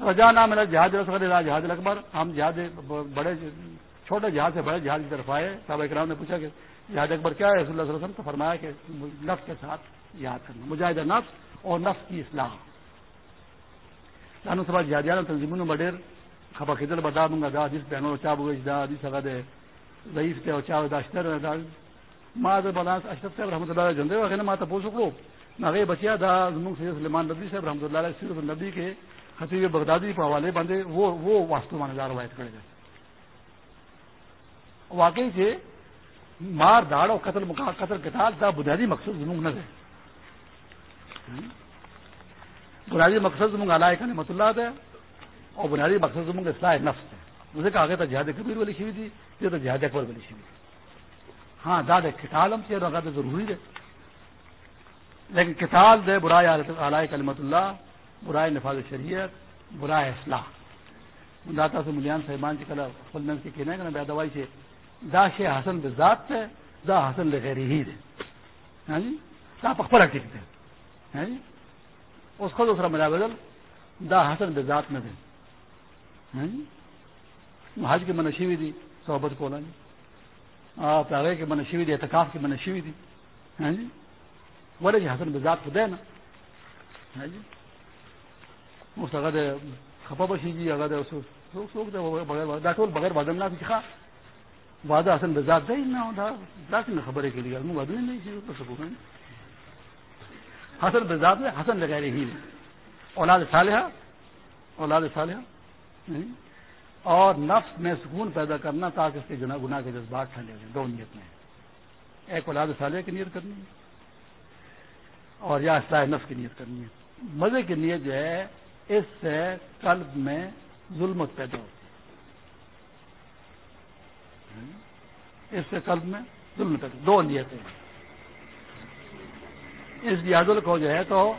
رجا نام میرا جہاد جہاد اکبر ہم جہاد بڑے، چھوٹے جہاز سے بڑے جہاز کی طرف آئے۔ صاحب اکرام نے پوچھا کہ جہاد اکبر کیا ہے؟ رسول اللہ صلی اللہ علیہ وسلم تو فرمایا کہ نفس کے ساتھ یاد کرنا، مجاہدہ نفس اور نفس کی اصلاح۔ سانو سب جہاد تنظیموں نے بڈیر خبر خدل بدا دوں گا دا، جس بہنوں چاب ہوئے دا، جس اگر ضعیف کے چاو داشتر ما د بلانس اشرف صاحب رحمۃ اللہ جندے وغیرہ ما ته پوښتنه کړو هغه بچیا دا زموږ سید سلیمان نبی صاحب رحمۃ اللہ علیہ سیرت النبی کے خطیب بغدادی په حوالے باندې وہ وہ واسطو باندې دار روایت کړی دی. واقعي چې مار، داړ او قتل، مقا قتل، قتال، دا بنیادی مقصد زموږ نه دی. بنیادی مقصد زموږ علای کلمت الله ده او بنیادی مقصد زموږ اصلاح نفس ده. ځکه هغه ته جهاد کبیر ولی شوی دي ته جهاد اکبر ولی شوی دي ہاں داد کتال ہم سے تو ضروری ہے۔ لیکن کتال دے برائے اعلی کلمت اللہ، برائے نفاذ شریعت، برائے اصلاح۔ داتا سے ملیان صاحبان کی کلا فلن کے کہنے کا بے دوائی سے دا شے حسن بے ذات ہے دا حسن لغیر ہی دے ہاں جی؟ دا پخپر ٹکتے ہیں جی؟ اس کو دوسرا ملا بدل، دا حسن بے ذات میں دے ہاں جی؟ حج کی منشی بھی دی صحبت کو جی آپ آگے کے منشیوی تھی اعتکاف کی منشیوی تھی ہاں جی؟ بولے جی؟ حسن بزاد کو دے نا ہاں جی اس اگر خپا بشی جی اگر بغیر ڈاکٹر بغیر بادم نہ سکھا وعدہ حسن بزاد دے نہ ہوتا ڈاکٹر نے خبر کے لیے منہ وعدہ نہیں سی کر سکوں حسن بزاد میں حسن لگا رہی اولاد صالحہ اولاد صالحہ ہاں جی؟ اور نفس میں سکون پیدا کرنا تاکہ اس کے گناہ گناہ کے جذبات ٹھنڈے ہو جائیں دو نیت میں۔ ایک اولاد سالے کی نیت کرنی ہے اور یا اصلاح نفس کی نیت کرنی ہے۔ مزے کی نیت جو ہے، اس سے قلب میں ظلمت پیدا ہوتی ہے۔ اس سے قلب میں ظلم پیدا دو نیتیں اس عزل کو جو ہے تو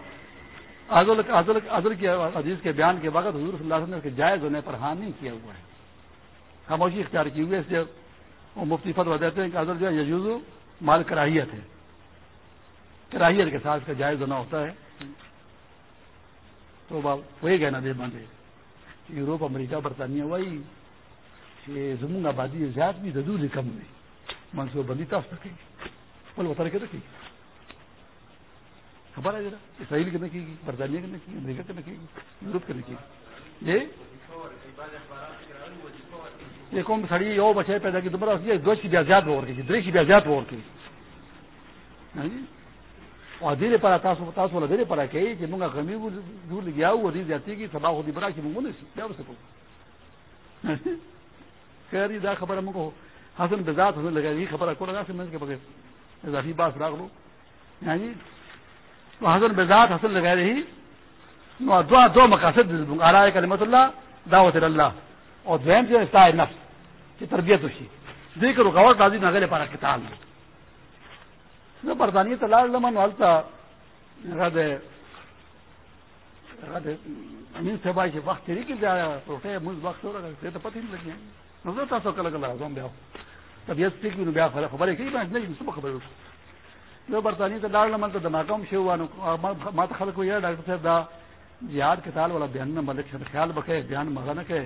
عزل کی عزیز کے بیان کے وقت حضور صلی اللہ علیہ وسلم کے جائز ہونے پر ہاں نہیں کیا ہوا ہے۔ خاموشی اختیار کی ہوئی ہے وہ مفتی فتوا دیتے ہیں کہ عزل جو ہے، یجوز مال کراہیت ہے۔ کراہیت کے ساتھ کا جائز ہونا ہوتا ہے۔ تو وہی کہنا دے باندھے یوروپ امریکہ، برطانیہ، وہی زمین آبادی زیادہ بھی ددو کم نہیں۔ منصوبہ بندی تاس رکھے پل اتر کے رکھے خبر ہے ذرا، اسرائیل کے نکی گی برطانیہ کے نکی امریکہ کے نکی گی یورپ کے نکی گی جی یہ کوم سڑی یو بچے پیدا کی، دوبارہ دو کی بیا زیاد وور کی دری کی بیا زیاد وور کی ہاں جی؟ اور دیر پر تاسو تاسو له دیر پر کوي چې موږ غمی وو دور لګیاو دې ځاتې کی سبا خو دې برا چې موږ نه شي بیا وسه کو خیر جی، دا خبره موږ حسن بذات حسن لګایي خبره کوله دا سمجھ کې بغیر؟ اضافي باس راغلو یعنی ہاں جی؟ تو حسن بذات حسن لگائی رہی۔ نو دعا دو مقاصد اعلی کلمت اللہ، دعوت اللہ۔ اور دویم جو اصلاح نفس کی تربیت ہوشی دیکھ رکاوٹ راضی نہ گلے پارا کتاب میں برطانیہ تلال لمن والتا امین سے بھائی سے وقت تیری کی جایا، روٹے مجھ وقت ہو رہا تو پتہ نہیں لگی۔ نظر تھا سو کل کل رہا بیاہ طبیعت ٹھیک بھی بیاہ خبر ہے کہ میں نہیں صبح خبر جو برطانیہ سے ڈال لمن تو دماغم شو ہوا مات خلق ہوئی ہے، ڈاکٹر صاحب دا جہاد کے تال والا بیان میں ملک خیال بکے بیان مزہ نہ کہ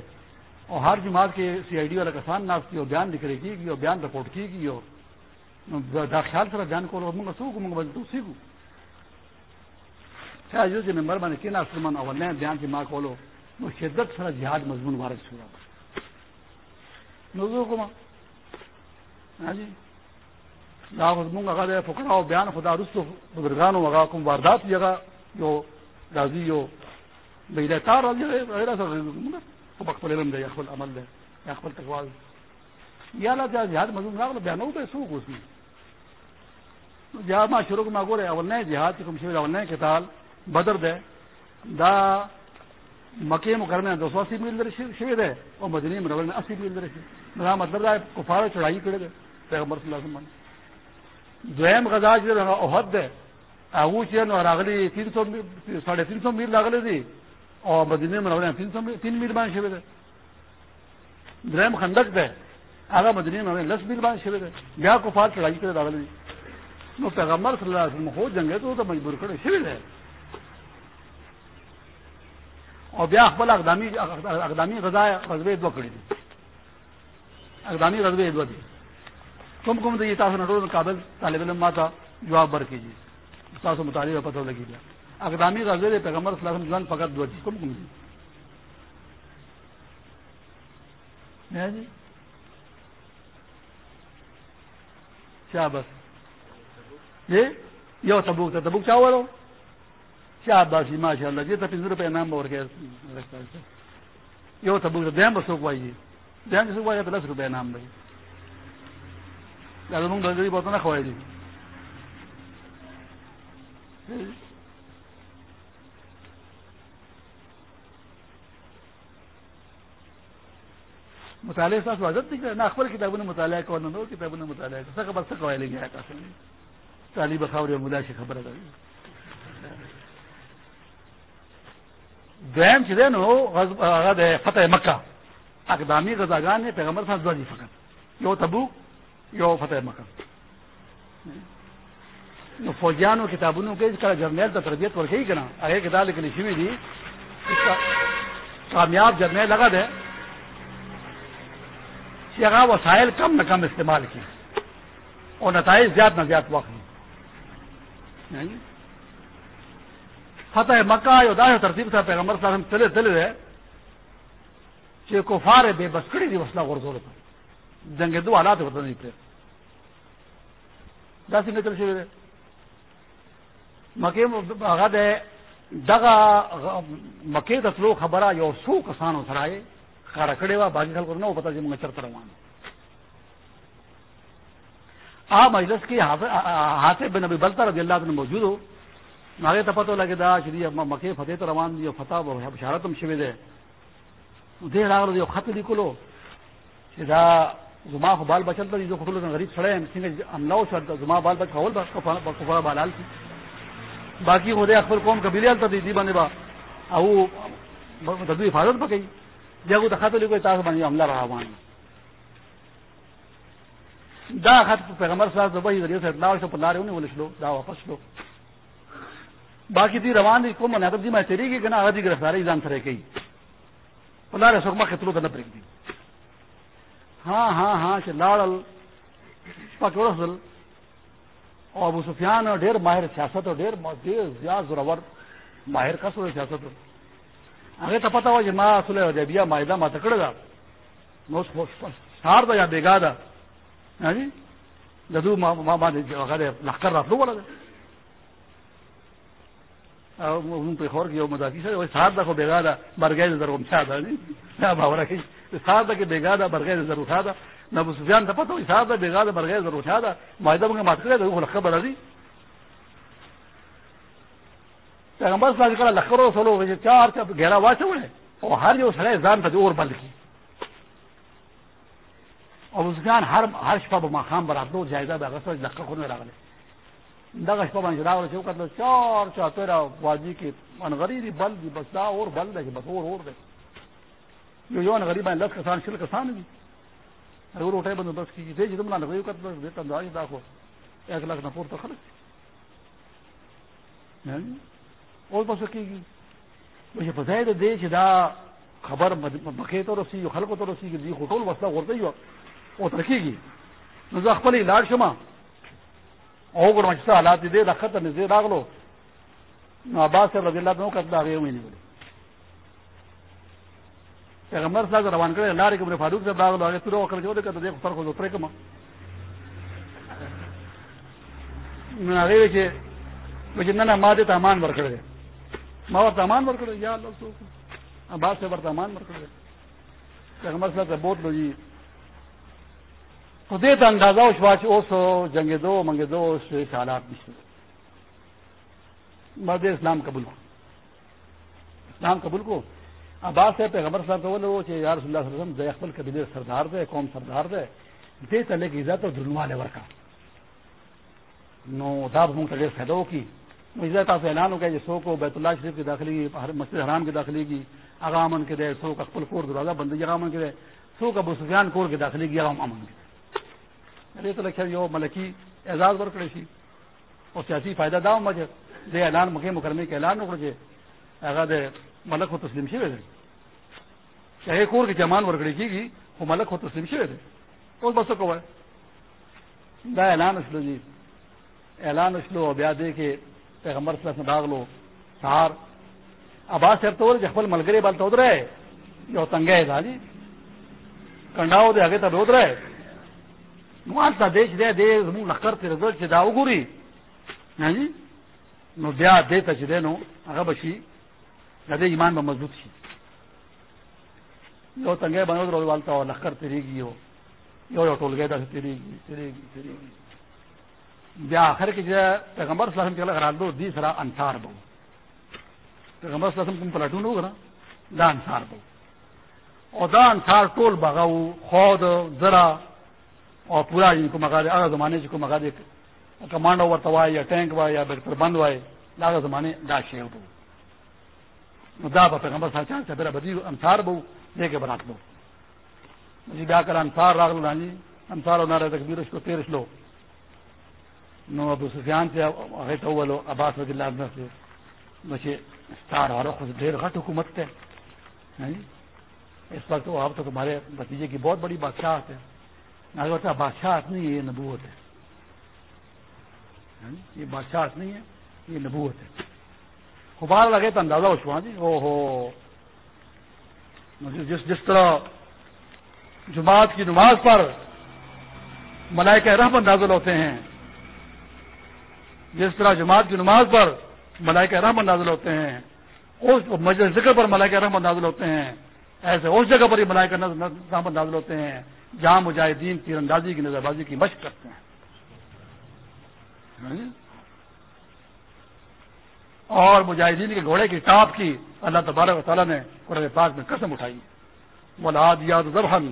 اور ہر جماعت کے سی آئی ڈی والا کسان ناس کی بیان لکھ رہی کی اور بیان رپورٹ کی گئی اور خیال سر بیان کو منگا سو کو منگا تو سیکھوں اچھا، چاہے جو جی ممبر بنے کین آسمان اور نئے بیان کی ماں کھولو وہ شدت سر جہاد مضمون وارد چھوڑا نوزو کو ماں۔ ہاں جی؟ منگا کا دے پکڑاؤ بیان خدا رسو بزرگانوں وغا کم واردات جگہ جو راضی جو بھائی رہتا رہا خپل علم دی خپل عمل دی خپل تقوا یا لا جهاد مزون راغله بیانو ته سو کوسی جهاد ما شروع ما ګوره اول نه جهاد کوم شی اول نه کتال بدر ده دا مکه مکرمه دو سو اسی میل در شوی ده، او مدینه منوره میں اسی میل در شوی دا مطلب دا کفار چڑھائی کړه ده، پیغمبر صلی الله علیه وسلم. دویم غزا چې احد ده، هغه چې نو راغلي 300 350 میل راغلي دي اور مدینے میں تین سو تین میل بان شیبے تھے درم خندق دے آگا مدینے میں لس میل بان شیبے تھے بیا کو فار چڑھائی کرے داغل نو پیغمبر صلی اللہ علیہ وسلم ہو جنگے تو مجبور کرے شیبے تھے اور بیا اقبال اقدامی اقدامی غذا رضوے دو کڑی تھی اقدامی رضوے دو تھی کم کم دے تاثر نٹور قابل طالب علم، ماتا جواب بر کیجیے تاسو مطالعہ پتہ لگی گیا اقدامی غزل پیغمبر صلی اللہ علیہ وسلم فقط دو جی کم کم جی۔ کیا جی؟ بس۔ جی یہ تبوک تھا تبوک کیا ہوا رہو کیا باسی ماشاء اللہ جی تو پنجر روپے نام اور گیا یہ تبوک تھا دیم بسوک وائی جی دیم بسوک وائی تو دس روپے نام بہت نہ کھوائے جی مطالعه تاسو عادت دي نه خپل کتابونه مطالعه کوو نو کتابونه مطالعه کوو څنګه بس څه کوي لګیا تاسو طالب خاوري مولا شي خبره ده دویم چې نو هغه د فتح مکه. اقدامی غزاګان نه پیغمبر صاحب دوی فقط. یو تبو یو فتح مکه نو فوجیانو کتابونو کې کله جرنیل ته تربیت ورکړي کنه، هغه کتاب لیکل شوی دي کامیاب جرنیل لگا ده کہ وسائل کم نہ کم استعمال کی اور نتائج زیادہ نہ زیادہ وقت یعنی فتح مکہ یا ترتیب تھا پیغمبر صاحب ہم چلے چلے رہے کفار بے بسکڑی دی وسلہ غور زور تھا جنگ دو حالات ہوتا نہیں پھر دس میں چل سے مکے آغاز ہے۔ دگا مکے دسلو خبرہ یو سو کسان اترائے کارا کڑے ہوا، باقی خل کو نہ پتا جی مجھے چرتا رہا آ مجلس کے ہاتھ بن ابھی بلتا رضی اللہ عنہ موجود ہو۔ ناگے تو پتہ لگے دا شری مکے فتح تو روان دی، فتح بشارتم شوید ہے۔ دے راغ دی خط لکھلو دا زما خو بال بچل دی جو خطلو غریب سڑے ہیں سنگ املاو شد زما بال بچ خول با کفر بالال کی باقی خود اکبر قوم قبیلے تا دی دی بنے با او ددو حفاظت پکئی جب وہ خط کوئی تاث بنی حملہ رہا وہاں دا خط پیغمبر صاحب وہی ذریعے سے اطلاع سے پلا رہے انہیں لو دا واپس لو باقی تھی روان دی کم بنا جی میں تیری کی گنا آدھی گرفتاری جان سرے گئی پلا رہے سکما خطروں کا نہ پریک دی ہاں ہاں ہاں لاڑل پکڑل اور ابو سفیان اور ڈیر ماہر سیاست اور ڈیر زیادہ زورور ماہر کا سو سیاست هغه ته پته و چې ما صلح حدیبیه مایده ما تکړه ده نو سار ده یا بیګا ده نه ہاں د جی؟ دو ما ما باندې هغه لخر خور کې یو مدافع سره وای سار ده خو بیګا ده برګې زر کوم چا ده نه ہاں جی؟ باور کوي سار ده کې بیګا ده برګې زر اٹھا ده نو ابو سفیان ته پته وای سار ده بیګا ده برګې زر اٹھا ده مایده موږ مات کړې ده خو خبر راځي. پیغمبر صلی الله علیه وسلم لخر رسولو چې چار چا ګیرا واچول او هر یو سره ځان ته اور بند کی او ځان هر هر شپه به ماخام براتلو جایزه به غسل لخر خونه راغله دغه شپه باندې راغله، چې وکړل چار چا تیرا واجی کې من غریبی بل دی بس دا اور بل دی، بس اور اور دی. یو یو غریب باندې لس کسان، شل کسان دي اور روټه باندې بس کی دې چې دمنا نه یو دې ته دا خو 1 لک نه پورته خلک اور بس کی گی مجھے پتہ دے جی، چدا خبر بکے تو رسی خلق تو رسی دی ہوٹول وسطہ غورتے ہی وہ رکھے گی. نظر اخبل لاڈ شما او گر حالات دے رکھت نزے راگ لو عباس سے رضی اللہ نو کرتا گئے ہوئے نہیں بولے. پیغمبر صاحب روان کرے اللہ کے فاروق سے راگ لو آگے تو کر کے دیکھا تو دیکھ فرق ہو اترے کما آگے مجھے نہ ماں دے تامان بر کر گئے ما ورته امان ورکړ یا الله څوک ابا سے ورته امان ورکړ پیغمبر صلی الله علیه بوت لو جی. خدای ته اندازه او شوا چې اوس جنگ دو منګ دو اوس حالات نشته. ما دې اسلام قبول کو اسلام قبول کو ابا سے پیغمبر صلی الله علیه وسلم چې یا رسول الله صلی الله علیه وسلم خپل قبیله سردار دی قوم سردار دی دې ته لګي عزت او درنواله ورکا۔ نو، دا به موږ ته ډېر فائدہ وکړي عزت سے اعلان ہو گیا جی سو کو بیت اللہ شریف کی داخلے کی مسجد حرام کی داخلے کی اغامن کے دے، سو کا کپل کور دروازہ بندی اغامن کے دے، سو کا بسفیان کور کی داخلے کی اغام امن کے دے۔ یعنی تو لکھا جو ملکی اعزاز ورکڑے سی اور سیاسی فائدہ داؤ مجھے دے اعلان مکے مکرمے کے اعلان اکڑ جے اگر دے ملک ہو تسلیم شیوے دے چاہے کور کی جمان ورکڑی کی گی وہ ملک ہو تسلیم شیوے دے اس بسوں کو ہے دا اعلان اسلو جی. اعلان اسلو بیا دے کے پیغمبر صلی اللہ علیہ وسلم راغلو. سہار. ابا سے تو جخبل ملگری بال تو ادرے جو تنگے دا جی کنڈاو دے اگے تا دود رہے نوان تا دیش دے دے زمون لخر تی رزل چی دا اگوری نا جی؟ نو بیا دے تا چی نو اگا بشی دے ایمان با مضبوط شی۔ یو تنگے بنو درو والتا لخر تیری گی یو یو ٹول گئے دا تیری گی تیری گی تیری گی بیا آخر کی جو پیغمبر صلی اللہ علیہ وسلم کے دو، دی سرا انصار بہو پیغمبر صلی اللہ علیہ وسلم کم پلٹون ہوگا نا دا انصار بہو اور دا انصار ٹول بغاو، خود ذرا اور پورا جن کو مگا دے اگر زمانے جن کو مگا دے کمانڈو ورتوائے یا ٹینک وائے، یا بہتر بند وائے لاگا زمانے دا شیو بہو دا با پیغمبر صلی اللہ علیہ وسلم بدی انصار بہو دے کے بنات بہو۔ جی بیا کر انصار راگ لو جی انصار ہونا رہے تکبیر اس کو تیرش لو نو ابو سفیان سے هغه ته ولو عباس رضی الله عنه سے مجھے ستار اور خود ډیر غټ حکومت ہے یعنی اس وقت وہ اب تو تمہارے بھتیجے کی بہت بڑی بادشاہت ہے اگر ہوتا بادشاہت نہیں ہے، یہ نبوت ہے۔ یعنی یہ بادشاہت نہیں ہے، یہ نبوت ہے۔ خبار لگے تو اندازہ ہو ہاں جی۔ او ہو۔ جس جس طرح جماعت کی نماز پر ملائکہ رحمت نازل ہوتے ہیں، جس طرح جماعت کی نماز پر ملائکہ رحمت نازل ہوتے ہیں، اس مجلس ذکر پر ملائکہ رحمت نازل ہوتے ہیں، ایسے اس جگہ پر ہی ملائکہ رحمت نازل ہوتے ہیں، جہاں مجاہدین تیر اندازی کی نظر بازی کی مشق کرتے ہیں۔ ہاں جی؟ اور مجاہدین کے گھوڑے کی ٹاپ کی اللہ تبارک و تعالیٰ نے قرآن پاک میں قسم اٹھائی۔ ملاد یاد ذبحن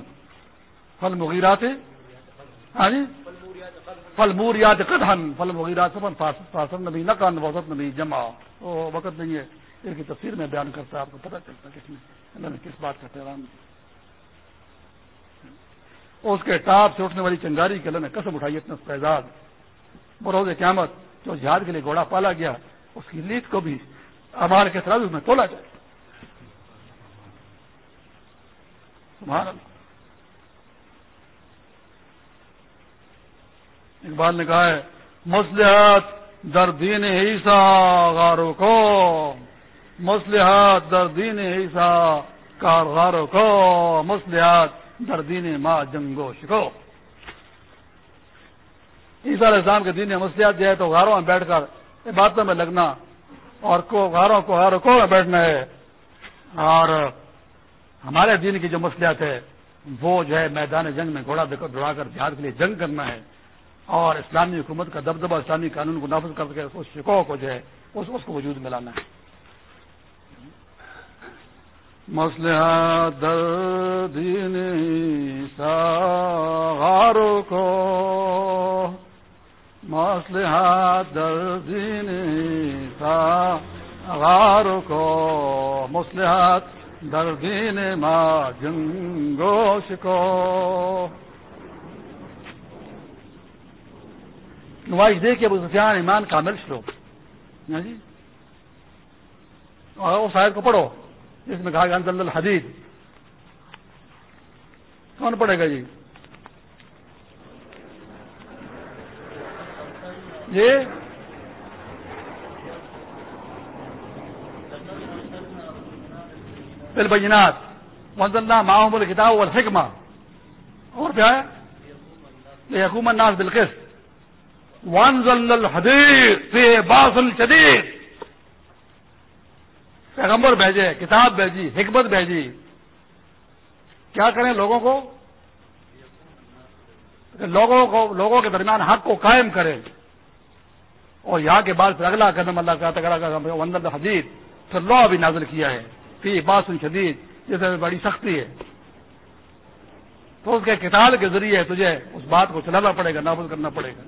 فل مغیرات ہاں جی؟ فل مور یاد کدھن فل مغیرات فاسن نبی نقن وسط نبی جمع وہ وقت نہیں ہے ان کی تفسیر میں بیان کرتا آپ کو پتہ چلتا کس نے اللہ نے کس بات کا پیغام اس کے ٹاپ سے اٹھنے والی چنگاری کے اللہ نے قسم اٹھائی، اتنا فیضاد بروز قیامت جو جہاد کے لیے گھوڑا پالا گیا اس کی لیٹ کو بھی امال کے سراج میں تولا جائے۔ سبحان اللہ۔ اقبال نے کہا ہے مسلحت در دین عیسا غارو کو مسلحات در دین عیسا کارغار کو مسلحات در دین ماں جنگو شکو عیسا علیہ السلام کے دین مسلحات جو ہے تو غاروں میں بیٹھ کر باتوں میں لگنا اور کو غاروں کو ہر کو میں بیٹھنا ہے۔ اور ہمارے دین کی جو مسلحت ہے، وہ جو ہے میدان جنگ میں گھوڑا دوڑا کر جہاد کے لیے جنگ کرنا ہے۔ اور اسلامی حکومت کا دبدبہ، اسلامی قانون کو نافذ کر کے اس شکو کو جو ہے، اس اس کو وجود میں لانا ہے۔ مسلح دین سار کو مسلح دین سار کو مسلحات دردین ما جنگوش کو۔ نمائش دے کے ابو سفیان ایمان کامل شروع۔ ہاں جی؟ اور اس آیت کو پڑھو۔ جس میں کہا گیا انزل الحدید۔ کون پڑھے گا جی؟ جی؟ یہ پھر بجنات منزلہ معاہم الکتاب اور اور کیا ہے؟ حکومت ناز بالکش وانزل الحدیث باس الشدید پیغمبر بھیجے، کتاب بھیجی، حکمت بھیجی۔ کیا کریں لوگوں کو؟ لوگوں کو، لوگوں کے درمیان حق کو قائم کریں۔ اور یہاں کے بعد پھر اگلا قدم اللہ کا تگڑا وندر حدیث پھر لو بھی نازل کیا ہے۔ فی باس شدید جیسے بڑی سختی ہے۔ تو اس کے کتاب کے ذریعے تجھے اس بات کو چلانا پڑے گا، نافذ کرنا پڑے گا۔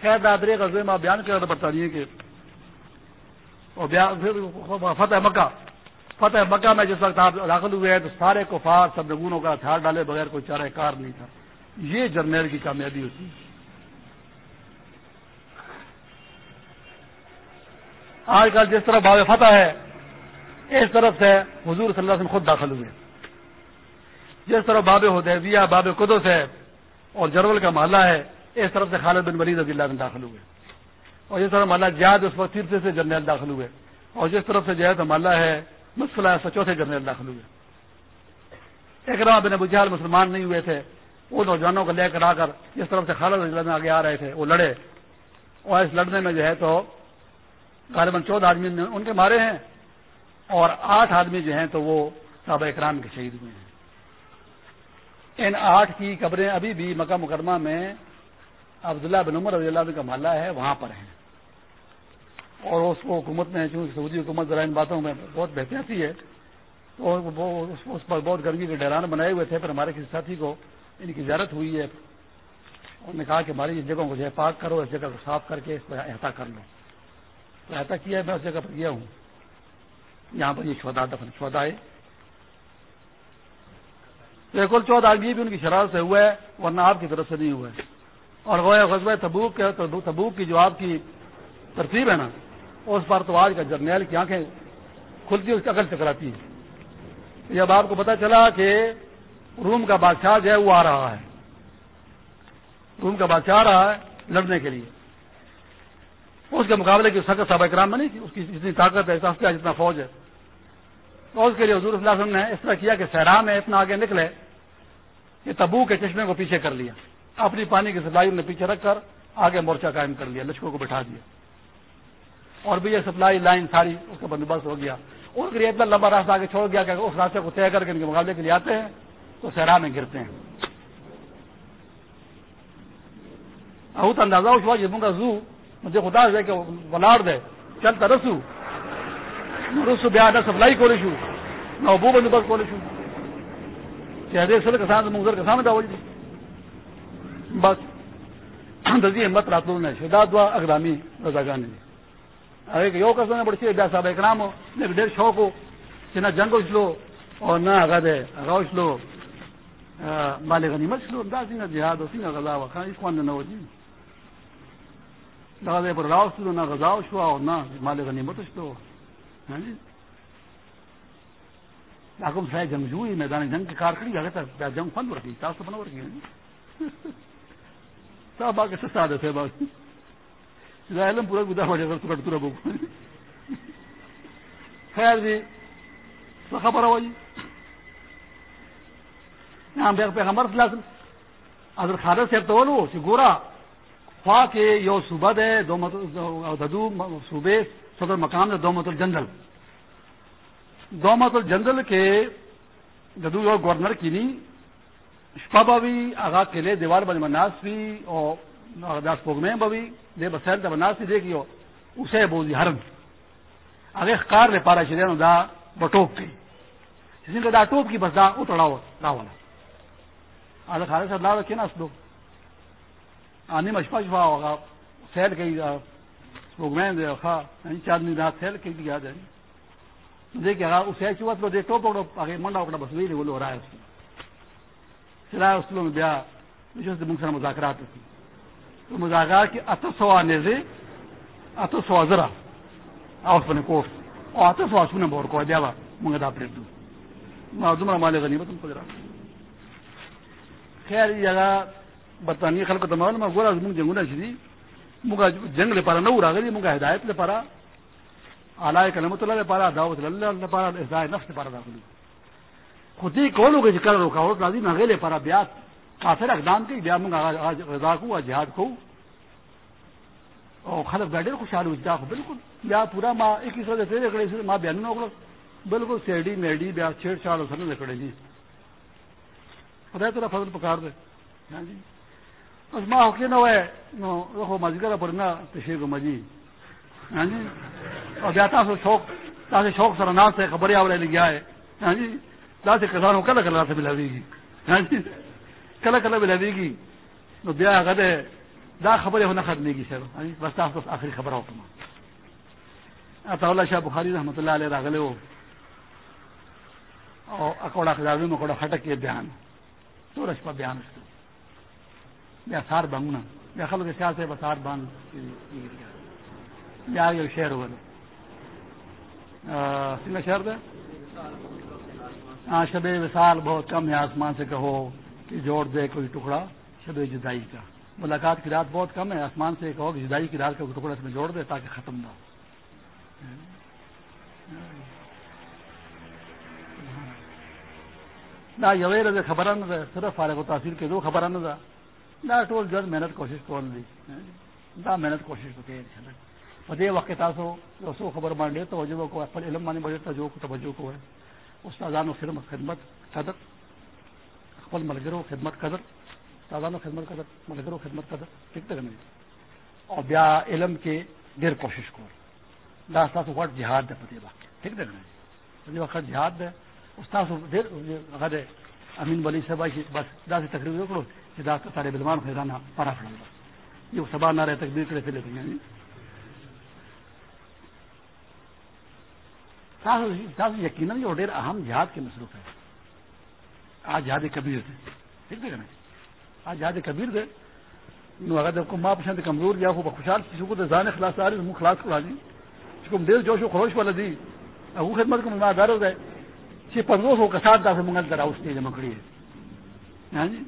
خیر دادری کا ذمہ بیان کرنا پڑتا نہیں کہ فتح مکہ۔ فتح مکہ میں جس وقت آپ داخل ہوئے ہیں تو سارے کفار سب نگونوں کا ہتھیار ڈالے بغیر کوئی چارہ کار نہیں تھا۔ یہ جرنیل کی کامیابی ہوتی۔ ہے آج کل جس طرح باب فتح ہے، اس طرف سے حضور صلی اللہ علیہ وسلم خود داخل ہوئے۔ جس طرح باب حدیبیہ، باب قدس ہے اور جرول کا محلہ ہے، اس طرف سے خالد بن ولید رضی اللہ میں داخل ہوئے۔ اور جس طرح محلہ جہاد اس وقت تیسرے سے جرنیل داخل ہوئے۔ اور جس طرف سے جہاد محلہ ہے، مسئلہ سے چوتھے جرنیل داخل ہوئے۔ ایک بن ابو جہال مسلمان نہیں ہوئے تھے۔ وہ نوجوانوں کو لے کر آ کر جس طرف سے خالد رضی اللہ میں آگے آ رہے تھے، وہ لڑے۔ اور اس لڑنے میں جو ہے تو غالباً چودہ آدمی ان کے مارے ہیں اور آٹھ آدمی جو ہیں تو وہ صحابہ اکرام کے شہید ہوئے ہیں۔ ان آٹھ کی قبریں ابھی بھی مکہ مکرمہ میں عبداللہ بن عمر رضی اللہ عنہ کا محلہ ہے، وہاں پر ہیں۔ اور اس کو حکومت نے، چونکہ سعودی حکومت ذرا ان باتوں میں بہت بہتری ہے، تو اس پر بہت گرمی کے ڈیران بنائے ہوئے تھے، پر ہمارے کسی ساتھی کو ان کی زیارت ہوئی ہے۔ انہوں نے کہا کہ ہماری جگہوں کو جو ہے پاک کرو، اس جگہ کو صاف کر کے اس پر احاطہ کر لو۔ تو احاطہ کیا ہے، میں اس جگہ پر گیا ہوں۔ یہاں پر یہ چودہ دفن چودہ ہے۔ تو کل چودہ آدمی بھی ان کی شرارت سے ہوا ہے، ورنہ آپ کی طرف سے نہیں ہوا ہے۔ اور وہ غزب تبوک کے تبوک کی جو آپ کی ترتیب ہے نا، اس پر تو آج کا جرنیل کی آنکھیں کھلتی اس کی عقل چکراتی ہے جب آپ کو پتا چلا کہ روم کا بادشاہ جو ہے، وہ آ رہا ہے۔ روم کا بادشاہ آ رہا ہے لڑنے کے لیے۔ اس کے مقابلے کی سخت صاحب اکرام میں نہیں تھی، اس کی جتنی طاقت ہے سستا جتنا فوج ہے۔ تو اس کے لیے حضور صلی اللہ علیہ وسلم نے اس طرح کیا کہ سہرا میں اتنا آگے نکلے کہ تبو کے چشمے کو پیچھے کر لیا۔ اپنی پانی کی سپلائی نے پیچھے رکھ کر آگے مورچہ قائم کر لیا، لشکروں کو بٹھا دیا۔ اور بھی یہ سپلائی لائن ساری اس کا بندوبست ہو گیا۔ اس کے لیے اتنا لمبا راستہ آگے چھوڑ گیا کہ اس راستے کو طے کر کے ان کے مقابلے کے لیے آتے ہیں، تو سہرا میں گرتے ہیں۔ بہت اندازہ اس ہوا جموں کا زو مجھے خدا دے کہ ولاڑ دے، چلتا رسو۔ رسو بیا نہ سپلائی کو رشو نہ ابو بندوبست کو رشو چہرے سر کسان منظر کسان دا وجہ بس۔ دزی ہمت رات نے شداد دعا اگرامی رضا گانے ارے کہ یو کسان بڑی سی بیا صاحب اکرام ہو میرے ڈیر شوق ہو کہ نہ جنگ اسلو اور نہ اگا دے اگا اسلو مالے غنیمت اسلو انداز نہ جہاد ہو سی نہ غزا وخان اس کو نہ ہو جی دغه پر راوستلو نه غذا شو، او نه مال غنیمت شو. یعنی دا کوم ځای جنگجوی میدان جنگ کې کار کړی، هغه ته جنگ فند ورکړي تاسو په نور کې تا باګه څه ساده ته باګه دا علم پورا ګدا وړي ورته کټ تور بو خیر جی خبر ہو جی پیغمبر صلی اللہ وسلم، حضرت خالد سے تو لو گورا خواہ کے یو صوبہ دے دو ددو صوبے، صدر مقام دے دو مت الجنرل۔ دو مت الجنرل کے ددو یو گورنر کی نہیں شپا بھی آگاہ قلعے دیوار بن مناس بھی اور داس پوگ میں بھی دے بسیر دا مناس بھی دیکھیو اسے بوزی ہرن اگے کار لے پارا شریان دا بٹوک کی۔ جس نے دا ٹوپ کی بس دا اتڑاؤ دا آدھا خالد صاحب لا کیا نا اس لوگ آنی مشپا شفا ہوگا سیل گئی پروگرام دے خا چار رات سیل کئی یاد ہے دیکھے اسے چوت لو دے ٹوپ پکڑو آگے منڈا پکڑا بس وہی وہ ہو رہا ہے اس میں چلا اس میں بیا منگ سر مذاکرات ہوتی۔ تو مذاکرات کی ات سو آنے سے ات سو ذرا آؤس بنے کوٹ اور ات سو آسو نے بور کو دیا منگا دا پلیٹ دوں دمرا مالے گا نہیں تم کو ذرا۔ خیر جی یہ جگہ برطانیہ خلق کو تمام میں گورا منگ جنگونا چیزی منگا جنگ لے پارا نہ اڑا گئی منگا ہدایت لے پارا آلائے کلمت اللہ لے پارا دعوت اللہ لے پارا ہدایت نفس لے پارا داخلی خودی کولو کے کر روکا ہو راضی نہ گئے پارا بیا کافر اقدام کی بیا منگا رضا کو جہاد کو اور خلق بیٹھے خوشحال ہوتا بالکل بیا پورا ماں ایک ہی سر ماں بیان نہ بالکل سیڈی میڈی بیا چھیڑ چھاڑ سر لکڑے جی خدا تیرا فضل پکار دے ہاں جی بس ماں ہوکی نہ ہوئے رکھو مزی کرا پڑنا تشیر کو مجی ہاں جی اور بیا تا شوق تا سے شوق سر نام سے خبر آوڑے لے گیا ہے ہاں جی لا سے کسانوں کلا کلا سے ملا گی ہاں جی کلا کلا ملا گی تو بیا گدے دا خبر ہونا ختم گی سر ہاں جی بس تا بس آخری خبر ہو تمام عطا اللہ شاہ بخاری رحمۃ اللہ علیہ راگلے ہو اور اکوڑا خزاوی میں اکوڑا خٹک کے بیان تو رش بیان اس یا سار بانگنا یا خلق سیال سے بسار بان یا یہ شہر ہوا سنگا شہر دے ہاں شب وصال بہت کم ہے، آسمان سے کہو کہ جوڑ دے کوئی ٹکڑا، شب جدائی کا۔ ملاقات کی رات بہت کم ہے، آسمان سے کہو کہ جدائی کی رات کا کوئی ٹکڑا اس میں جوڑ دے تاکہ ختم نہ ہو۔ نہ یویر خبر نہ صرف فارغ و تاثیر کے دو خبر نہ دا ٹول جد محنت کوشش کون دی دا محنت کوشش کو تیر چلا پدے وقت تاسو سو خبر مان لے توجہ کو اپل علم مانی بجے توجہ کو توجہ کو استادانو خدمت خدمت قدر۔ خپل ملګرو خدمت قدر۔ استادانو خدمت قدر ملګرو خدمت قدر۔ ٹھیک ته نه او بیا علم کې ډیر کوشش کول دا تاسو وخت jihad د پدې وخت ٹھیک ده نه دې وخت jihad ده استاد ډیر هغه امین ولی صاحب بس دا تقریر وکړو چې دا طالب علمان خیرانه پرا کړل یو سبا ناره تکبیر کړې فلې دي تاسو تاسو یقینا یو ډېر اهم جهاد کې مصروف ہے آج جهاد کبیر دی ٹھیک دی کنه آج جهاد کبیر دی نو هغه د کوم ما په شان کمزور یا خو په خوشحال شي کو د ځان خلاص لري مو خلاص کړی دي چې کوم ډېر جوش او خروش ولا دي هغه خدمت کوم ما دارو ده چې په دوه کسان داسې مونږ دراوستي جمع یعنی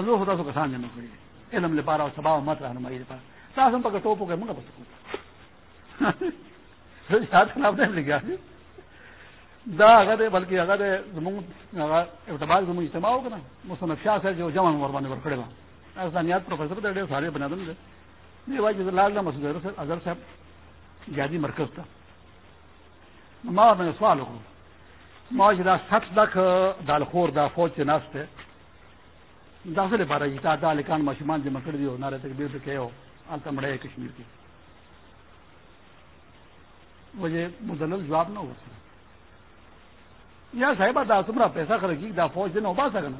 کړی یعنی سو کسان جمع کری علم لے پارا سبا مت رہنمائی لے پارا تاسم پکا ٹوپو کے منگا بس یاد خلاف نہیں لگا دا اگر بلکہ اگر اعتبار زمون اجتماع ہوگا نا۔ مصنف شاہ سے جو جمع نمبر پر کھڑے گا افغانیات پروفیسر دے سارے بنا دیں یہ بھائی، جیسے لال مسعود اظہر صاحب جہادی مرکز تھا۔ ماں میں سوال ہو۔ ماں جی جدا سات لاکھ دالخور دا فوج سے ناستے داخل پارا جی تا لکان ماشمان جمع کر دیو نارے تک بیر کے ہو آلتا مڑے کشمیر کی مجھے مدلل جواب نہ ہو یا صاحبہ دا تمہارا پیسہ خرچی دا فوج دینا ابا سکنا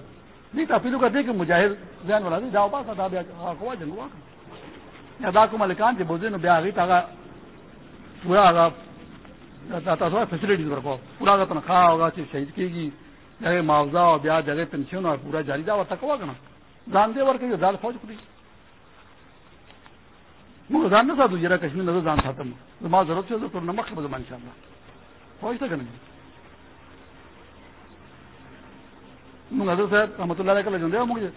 نہیں تا پیلو کا دے کہ مجاہد ذہن والا دی دا ابا سا دا بیا کوا جنگوا یا دا کو ملکان جی بوزے نو بیا گئی تا پورا آگا تاسو فیسلٹیز ورکو پورا تنخواہ ہوگا شہید کی گی جگہ معاوضہ اور بیاہ جگہ پینشن اور پورا جاری جا تکوا کرنا جان دے ور کہ دال فوج کری مجھے جان نہ تھا تجھے کشمیر نظر جان تھا تم ماں ضرورت ہے تو نمک بزمان ان شاء اللہ فوج تک نہیں حضرت صاحب رحمۃ اللہ علیہ جن دے مجھے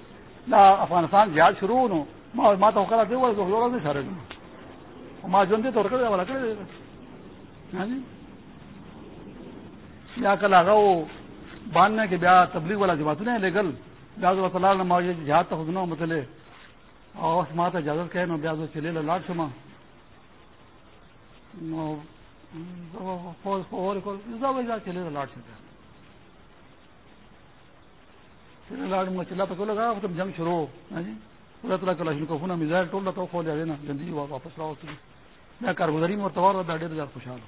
نہ افغانستان جہاد شروع ہو ماں تو کرا دے وہ سارے ماں جن دے تو کرے والا کرے ہاں جی یا کل آگا وہ باندھنے کے بیا تبلیغ والا جماعت نہیں لیگل بیاض اللہ تعالیٰ نے جہاد تک خزنوں متلے اور مات اجازت کہے نو بیاض چلے لاٹ شما چلے لاٹ سے چلے لاٹ میں چلا پکو لگا تم جنگ شروع ہاں جی؟ اللہ تعالیٰ کلاش کو ہونا میزائل ٹول رہا تو کھول جائے نا جلدی واپس رہا ہوتی میں کارگزاری میں اور توار رہا ڈیڑھ ہزار خوشحال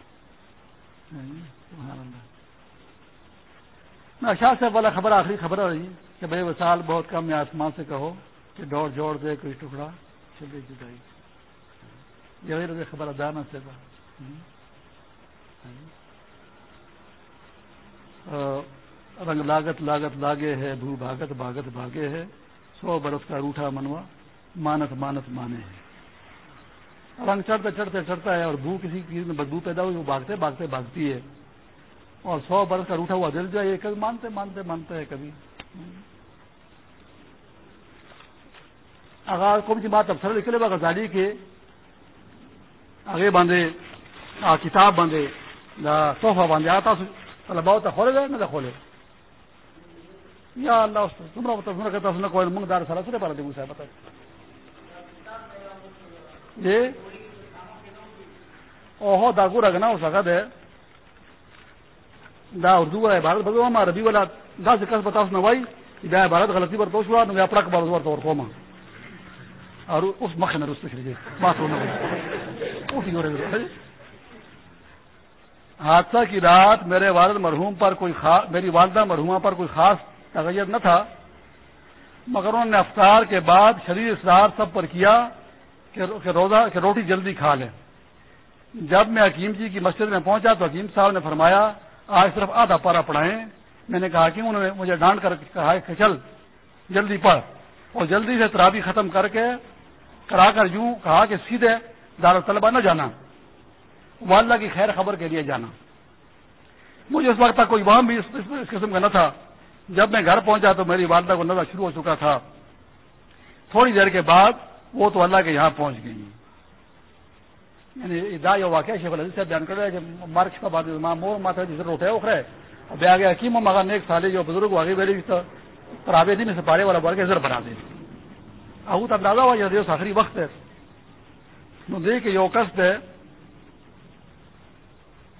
ہوں ہاں میں جی؟ شاہ صاحب والا خبر آخری خبر رہی کہ بھائی وسال بہت کم ہے آسمان سے کہو کہ دوڑ جوڑ دے، کوئی ٹکڑا چلے جدائی یہ خبر ادا نہ سے رنگ لاگت لاگت لاگے ہے بھو بھاگت بھاگت بھاگے ہے۔ سو برس کا روٹا منوا، مانت مانت مانے ہے رنگ چڑھتے چڑھتے، چڑھتا ہے اور بھو کسی چیز میں بدبو پیدا ہوئی، وہ بھاگتے بھاگتے، بھاگتی ہے۔ اور سو برس کا روٹا ہوا دل جو ہے، یہ کبھی مانتے مانتے مانتے ہے کبھی۔ اگر کون سی بات افسر نکلے با غزالی کے آگے باندھے کتاب باندھے صوفہ باندھے، آتا طلبا ہوتا کھولے گئے، نہ کھولے۔ یا اللہ تمہارا تمہارا کہتا اس نے کوئی منگ دار سارا سرے پڑا دے صاحب بتا جی اوہو داگو رکھنا ہو سکا دے دا اردو والا بھارت بدو ہم عربی والا دا سے کس بتا اس نوائی دا بھارت غلطی پر دوش ہوا نو اپنا کبار دور تو اور اور اس مخ میں رست چلی بات ہونا حادثہ کی رات میرے والد مرحوم پر کوئی خاص میری والدہ مرحوما پر کوئی خاص تغیر نہ تھا، مگر انہوں نے افطار کے بعد شریر اصرار سب پر کیا کہ روزہ، کہ روٹی جلدی کھا لیں جب میں حکیم جی کی مسجد میں پہنچا تو حکیم صاحب نے فرمایا آج صرف آدھا پارا پڑھائیں۔ میں نے کہا کہ انہوں نے مجھے ڈانٹ کر کہا کہ چل، جلدی پڑھ۔ اور جلدی سے ترابی ختم کر کے کرا کر یوں کہا کہ سیدھے دار طلبہ نہ جانا والدہ کی خیر خبر کے لیے جانا۔ مجھے اس وقت تک کوئی وہاں بھی اس قسم کا نہ تھا۔ جب میں گھر پہنچا تو میری والدہ کو نظر شروع ہو چکا تھا۔ تھوڑی دیر کے بعد وہ تو اللہ کے یہاں پہنچ گئی۔ یعنی دا واقعہ شیخ العزیز سے بیان کر رہے ہیں مارکس کا بات مور ماتا جسے روٹے اخرے اب آگے حکیم مگر ایک سالے جو بزرگ واقعی بیری پرابیدی میں سے پارے والا ورگ ازر بنا دے ابو تو اندازہ ہوا یہ آخری وقت ہے دیکھ یہ قصد ہے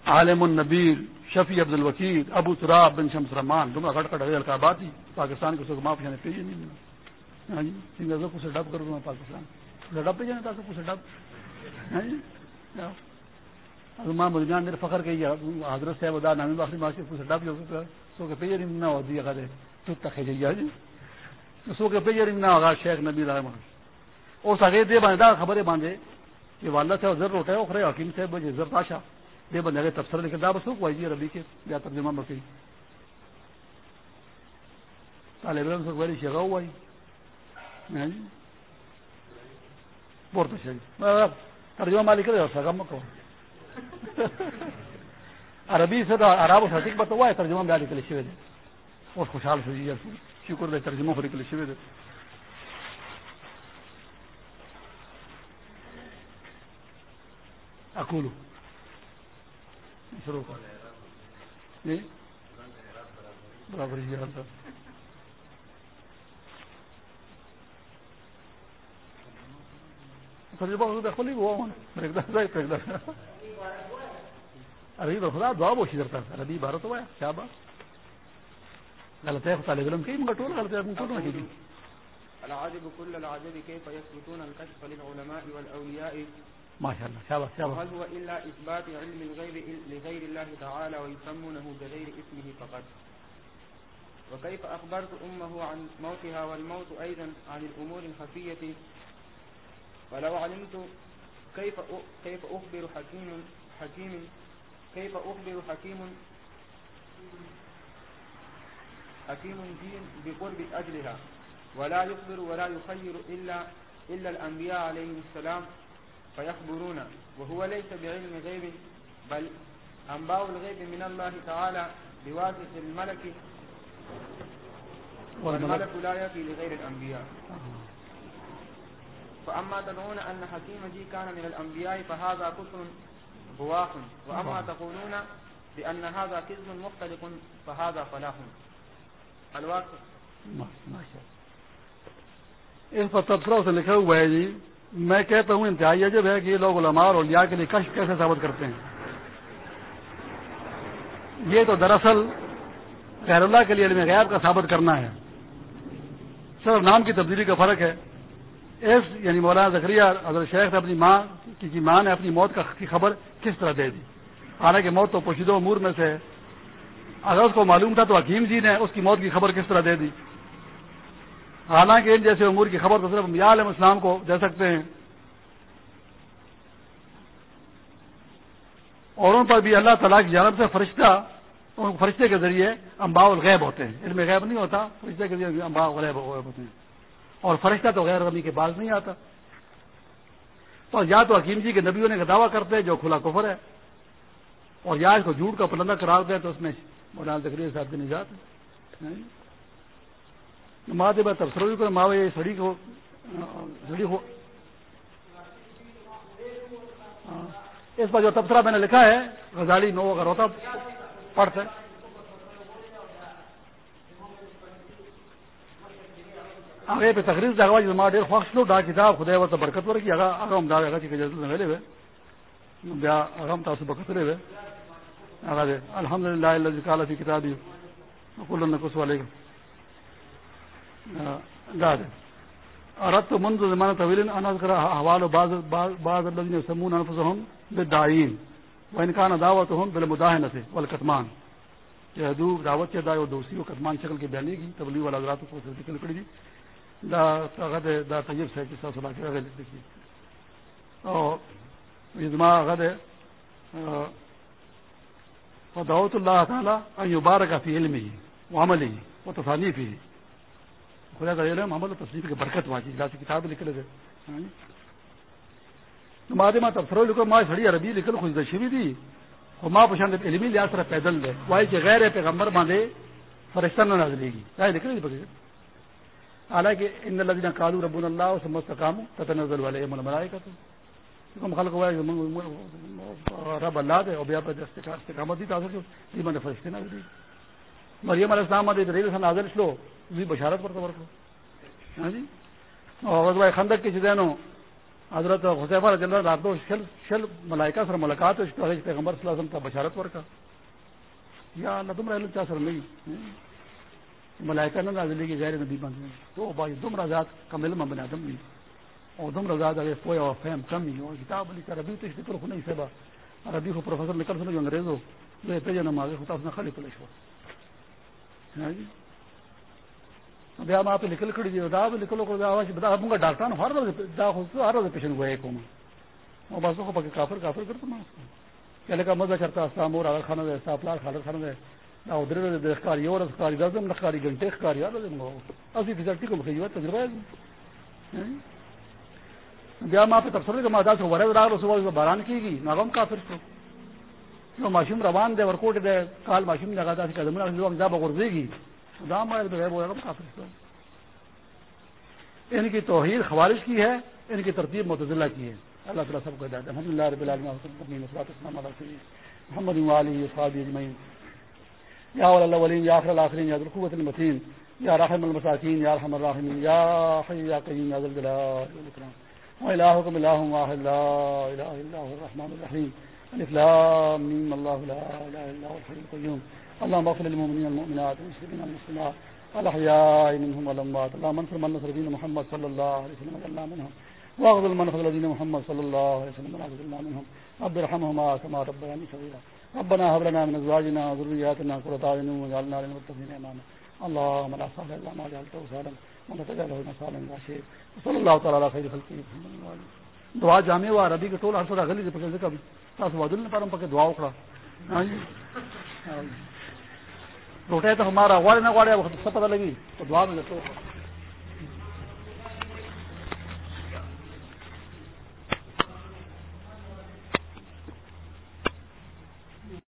عالم النبیر شفیع عبد الوکیل، ابو تراب بن شمس رحمان دونوں گٹ کٹ ہلکا بات ہی پاکستان کو سکھ معاف جانے پہ نہیں ہاں جی سنگر کو سے ڈب کر دوں پاکستان. ڈب پہ جانے تھا کو سے ڈب ہاں جی ماں مدینان میرے فخر کے حضرت صاحب ادا نامی باخری ماں سے پوچھے ڈب جو سو کے پیجر نہ ہو دیا کرے تو تک ہے جی،, جی۔ سو کے پیجر نہ ہوگا شیخ نبی رحمان اس آگے دے باندھے خبریں باندھے کہ والدہ سے ضرور اٹھے اخرے حکیم صاحب جی ضرور پاشا دے بندے تبصرہ لکھے، دا بس ہو جی ربی کے یا ترجمہ بکی طالب علم سے بڑی شیخا ہوا ہاں جی۔ بہت اچھا جی ترجمہ مالک رہے سگا مکو عربی سے تو عرب سٹک بتا ہوا ہے ترجمہ میں لکھ شیوے دے۔ بہت خوشحال سے جی شکر دے ترجمہ کو لکھ شیوے دے۔ اکولو۔ شروع کر۔ جی۔ جی برابر جی سر کھولی وہ ابھی خدا دعا بوشی کرتا سر ابھی بارہ تو آیا کیا بات۔ غلط ہے طالب علم کی مگر ٹول غلط ہے ٹول نہ کی العجب كل العجب كيف يثبتون الكشف للعلماء والاولياء ما شاء الله شابه شابه وهل هو إلا إثبات علم الغيب لغير الله تعالى ويسمونه بغير اسمه فقط؟ وكيف أخبرت أمه عن موتها والموت أيضا عن الأمور الخفية؟ ولو علمت كيف كيف أخبر حكيم حكيم كيف أخبر حكيم حكيم دين بقرب أجلها ولا يخبر ولا يخير إلا إلا الأنبياء عليهم السلام فيخبرون وهو ليس بعلم غيب بل أنباء الغيب من الله تعالى بواسطة الملك والملك. لا يأتي لغير الأنبياء. فأما تدعون أن حكيم جي كان من الأنبياء فهذا كفر بواق وأما تقولون بأن هذا كذب مختلق فهذا فلاح الواقع. اس پر تبصرہ سے لکھا ہوا ہے جی میں کہتا ہوں انتہائی عجب ہے کہ یہ لوگ علماء اور اولیاء کے لیے کشف کیسے ثابت کرتے ہیں یہ تو دراصل خیر اللہ کے لیے علم غیب کا ثابت کرنا ہے. صرف نام کی تبدیلی کا فرق ہے. اس یعنی مولانا زکریہ حضرت شیخ نے اپنی ماں، کی ماں نے اپنی موت کی خبر کس طرح دے دی؟ حالانکہ موت تو پوشیدہ امور میں سے اگر اس کو معلوم تھا تو حکیم جی نے اس کی موت کی خبر کس طرح دے دی؟ حالانکہ ان جیسے امور کی خبر تو صرف یا علیہ السلام کو دے سکتے ہیں۔ اور ان پر بھی اللہ تعالیٰ کی جانب سے فرشتہ، فرشتے کے ذریعے امبا الغیب ہوتے ہیں۔ علم غیب نہیں ہوتا، فرشتے کے ذریعے امبا الغیب ہوتے ہیں۔ اور فرشتہ تو غیر رمی کے بعد نہیں آتا۔ تو یا تو حکیم جی کے نبیوں نے دعویٰ کرتے ہیں جو کھلا کفر ہے، اور یا اس کو جھوٹ کا پلندہ قرار دیں تو اس میں مولانا تقریر صاحب کی نجات ماں دے تبصرہ کو ماں سڑی کو، سڑی ہو۔ ہاں۔ اس پر جو تبصرہ میں نے لکھا ہے، غزالی نو اگر ہوتا، پڑھتے۔ آگے پہ تقریر جگہ جی ماں ڈیر خوش لو ڈا کتاب خدا وہ تو برکت ورکی آگا آگا ہم ڈا جگہ لے ہوئے بیا آگا ہم تاسو برکت لري هغه الحمدلله لے ہوئے الحمد للہ کالا کی کتاب کس والے رت مند زمانہ طویل انس کرا حوال بعض بعض الذين يسمون انفسهم بالداعين وان كان دعوتهم بالمداهنه والكتمان کہ دعوت کے دعوت دوسری و کتمان شکل کے بیانی کی؟ تبلیغ والا حضرات کو ذکر کڑی دی دا غد دا طیب سے کہ صلاح کے غد لکھی اور اجماع غد فدعوت اللہ تعالی ان يبارك في علمه وعمله وتصانيفه. خدا کا علم عمل و تصنیف کی برکت واجی جیسے کتاب لکھ لے مادے ماں تبصرہ لکھو ماں سڑی عربی لکھ خوش دشوی دی ماں پشان علمی لحاظ سر پیدل دے وائی کے غیر پیغمبر باندھے فرشتہ نہ نازلے گی چاہے لکھ لیں حالانکہ ان الذين قالوا ربنا الله ثم استقاموا تتنزل عليهم الملائكه کوم خلق وای رب الله دے او بیا په استقامت دي، تاسو چې دی باندې فرشتہ نازلې مریم علیہ السلام باندې دلیل سره نازل شلو وی بشارت پر ورته ورکړه ها ہاں جی؟ او غزوه خندق کې چې دینو حضرت حذیفہ رضی اللہ عنہ شل شل ملائکہ سره ملاقات او پیغمبر صلی الله علیه وسلم ته بشارت ورکړه یا الله تم رہل چا سره نه ملائکہ نه نازلې کې غیر نبی باندې تو بھائی تم رضات کمل من بنی آدم دی او تم رضات هغه پوهه او فهم کم دی او کتاب لیکه عربي ته ذکر خو نه سبا عربي خو پروفیسور لیکل سره انګريزو زه په جنا ماغه خو تاسو نه خالي پلی شو بیا ما په لیکل کړی دی دا به لیکلو کو دا واش دا موږ ډاکټرانو هر ورځ دا خو هر ورځ پیشن وای کوم او بس خو پکې کافر کافر کړم ما کله کا مزه چرتا سامور اگر خانه ده استاپلار خالد خانه ده او درې د ښکار یو ورځ ښکاری دزم نه ښکاری ګنټه ښکاری یاد ده موږ اسی فزیکټی کوم خو تجربه بیا ما په تفسیر کې ما دا څو ورځ راغلو سو باران کیږي ناغم کافر شو. نو ماشوم روان دی، ورکوټ دی، کال ماشوم لگا دا قدمونه دا به بغرزيږي دا ما جو ہے وہ کافر شو. ان کی توحید خوارش کی ہے ان کی ترتیب متضلہ کی ہے. اللہ تعالیٰ سب کو ہدایت الحمد للہ رب العالمین محمد علی صحابی اجمعین. یا اللہ الاولین یا آخر الاخرین یا ذوالقوۃ المتین، یا رحم المساکین، یا رحم الراحمین، یا حی یا قیوم، یا ذو الجلال والاکرام والہکم الہ واحد، لا الہ الا هو الرحمن الرحیم. الف لام میم، اللہ لا الہ الا هو الحی القیوم. اللهم اغفر للمؤمنين والمؤمنات والمسلمين والمسلمات الاحياء منهم والاموات اللهم انصر من نصر دين محمد صلى الله عليه وسلم وجعلنا منهم. واغفر من فضل دين محمد صلى الله عليه وسلم وجعلنا منهم. رب ارحمهما كما ربياني صغيرا. ربنا هب لنا من ازواجنا وذرياتنا قرة اعين واجعلنا للمتقين اماما. اللهم لا سهل الا ما جعلته سهلا ولا تجعله مسالا يا شيخ صلى الله تعالى على خير خلقه محمد دعا جامع و عربی کے ټول هر غلي دي په ځکه تاسو ودل نه پرم پکې دعا وکړه ها ہاں جی. ہاں جی. روٹے تو ہمارا غوڑ نہ غوڑے پتہ لگی، تو دعا میں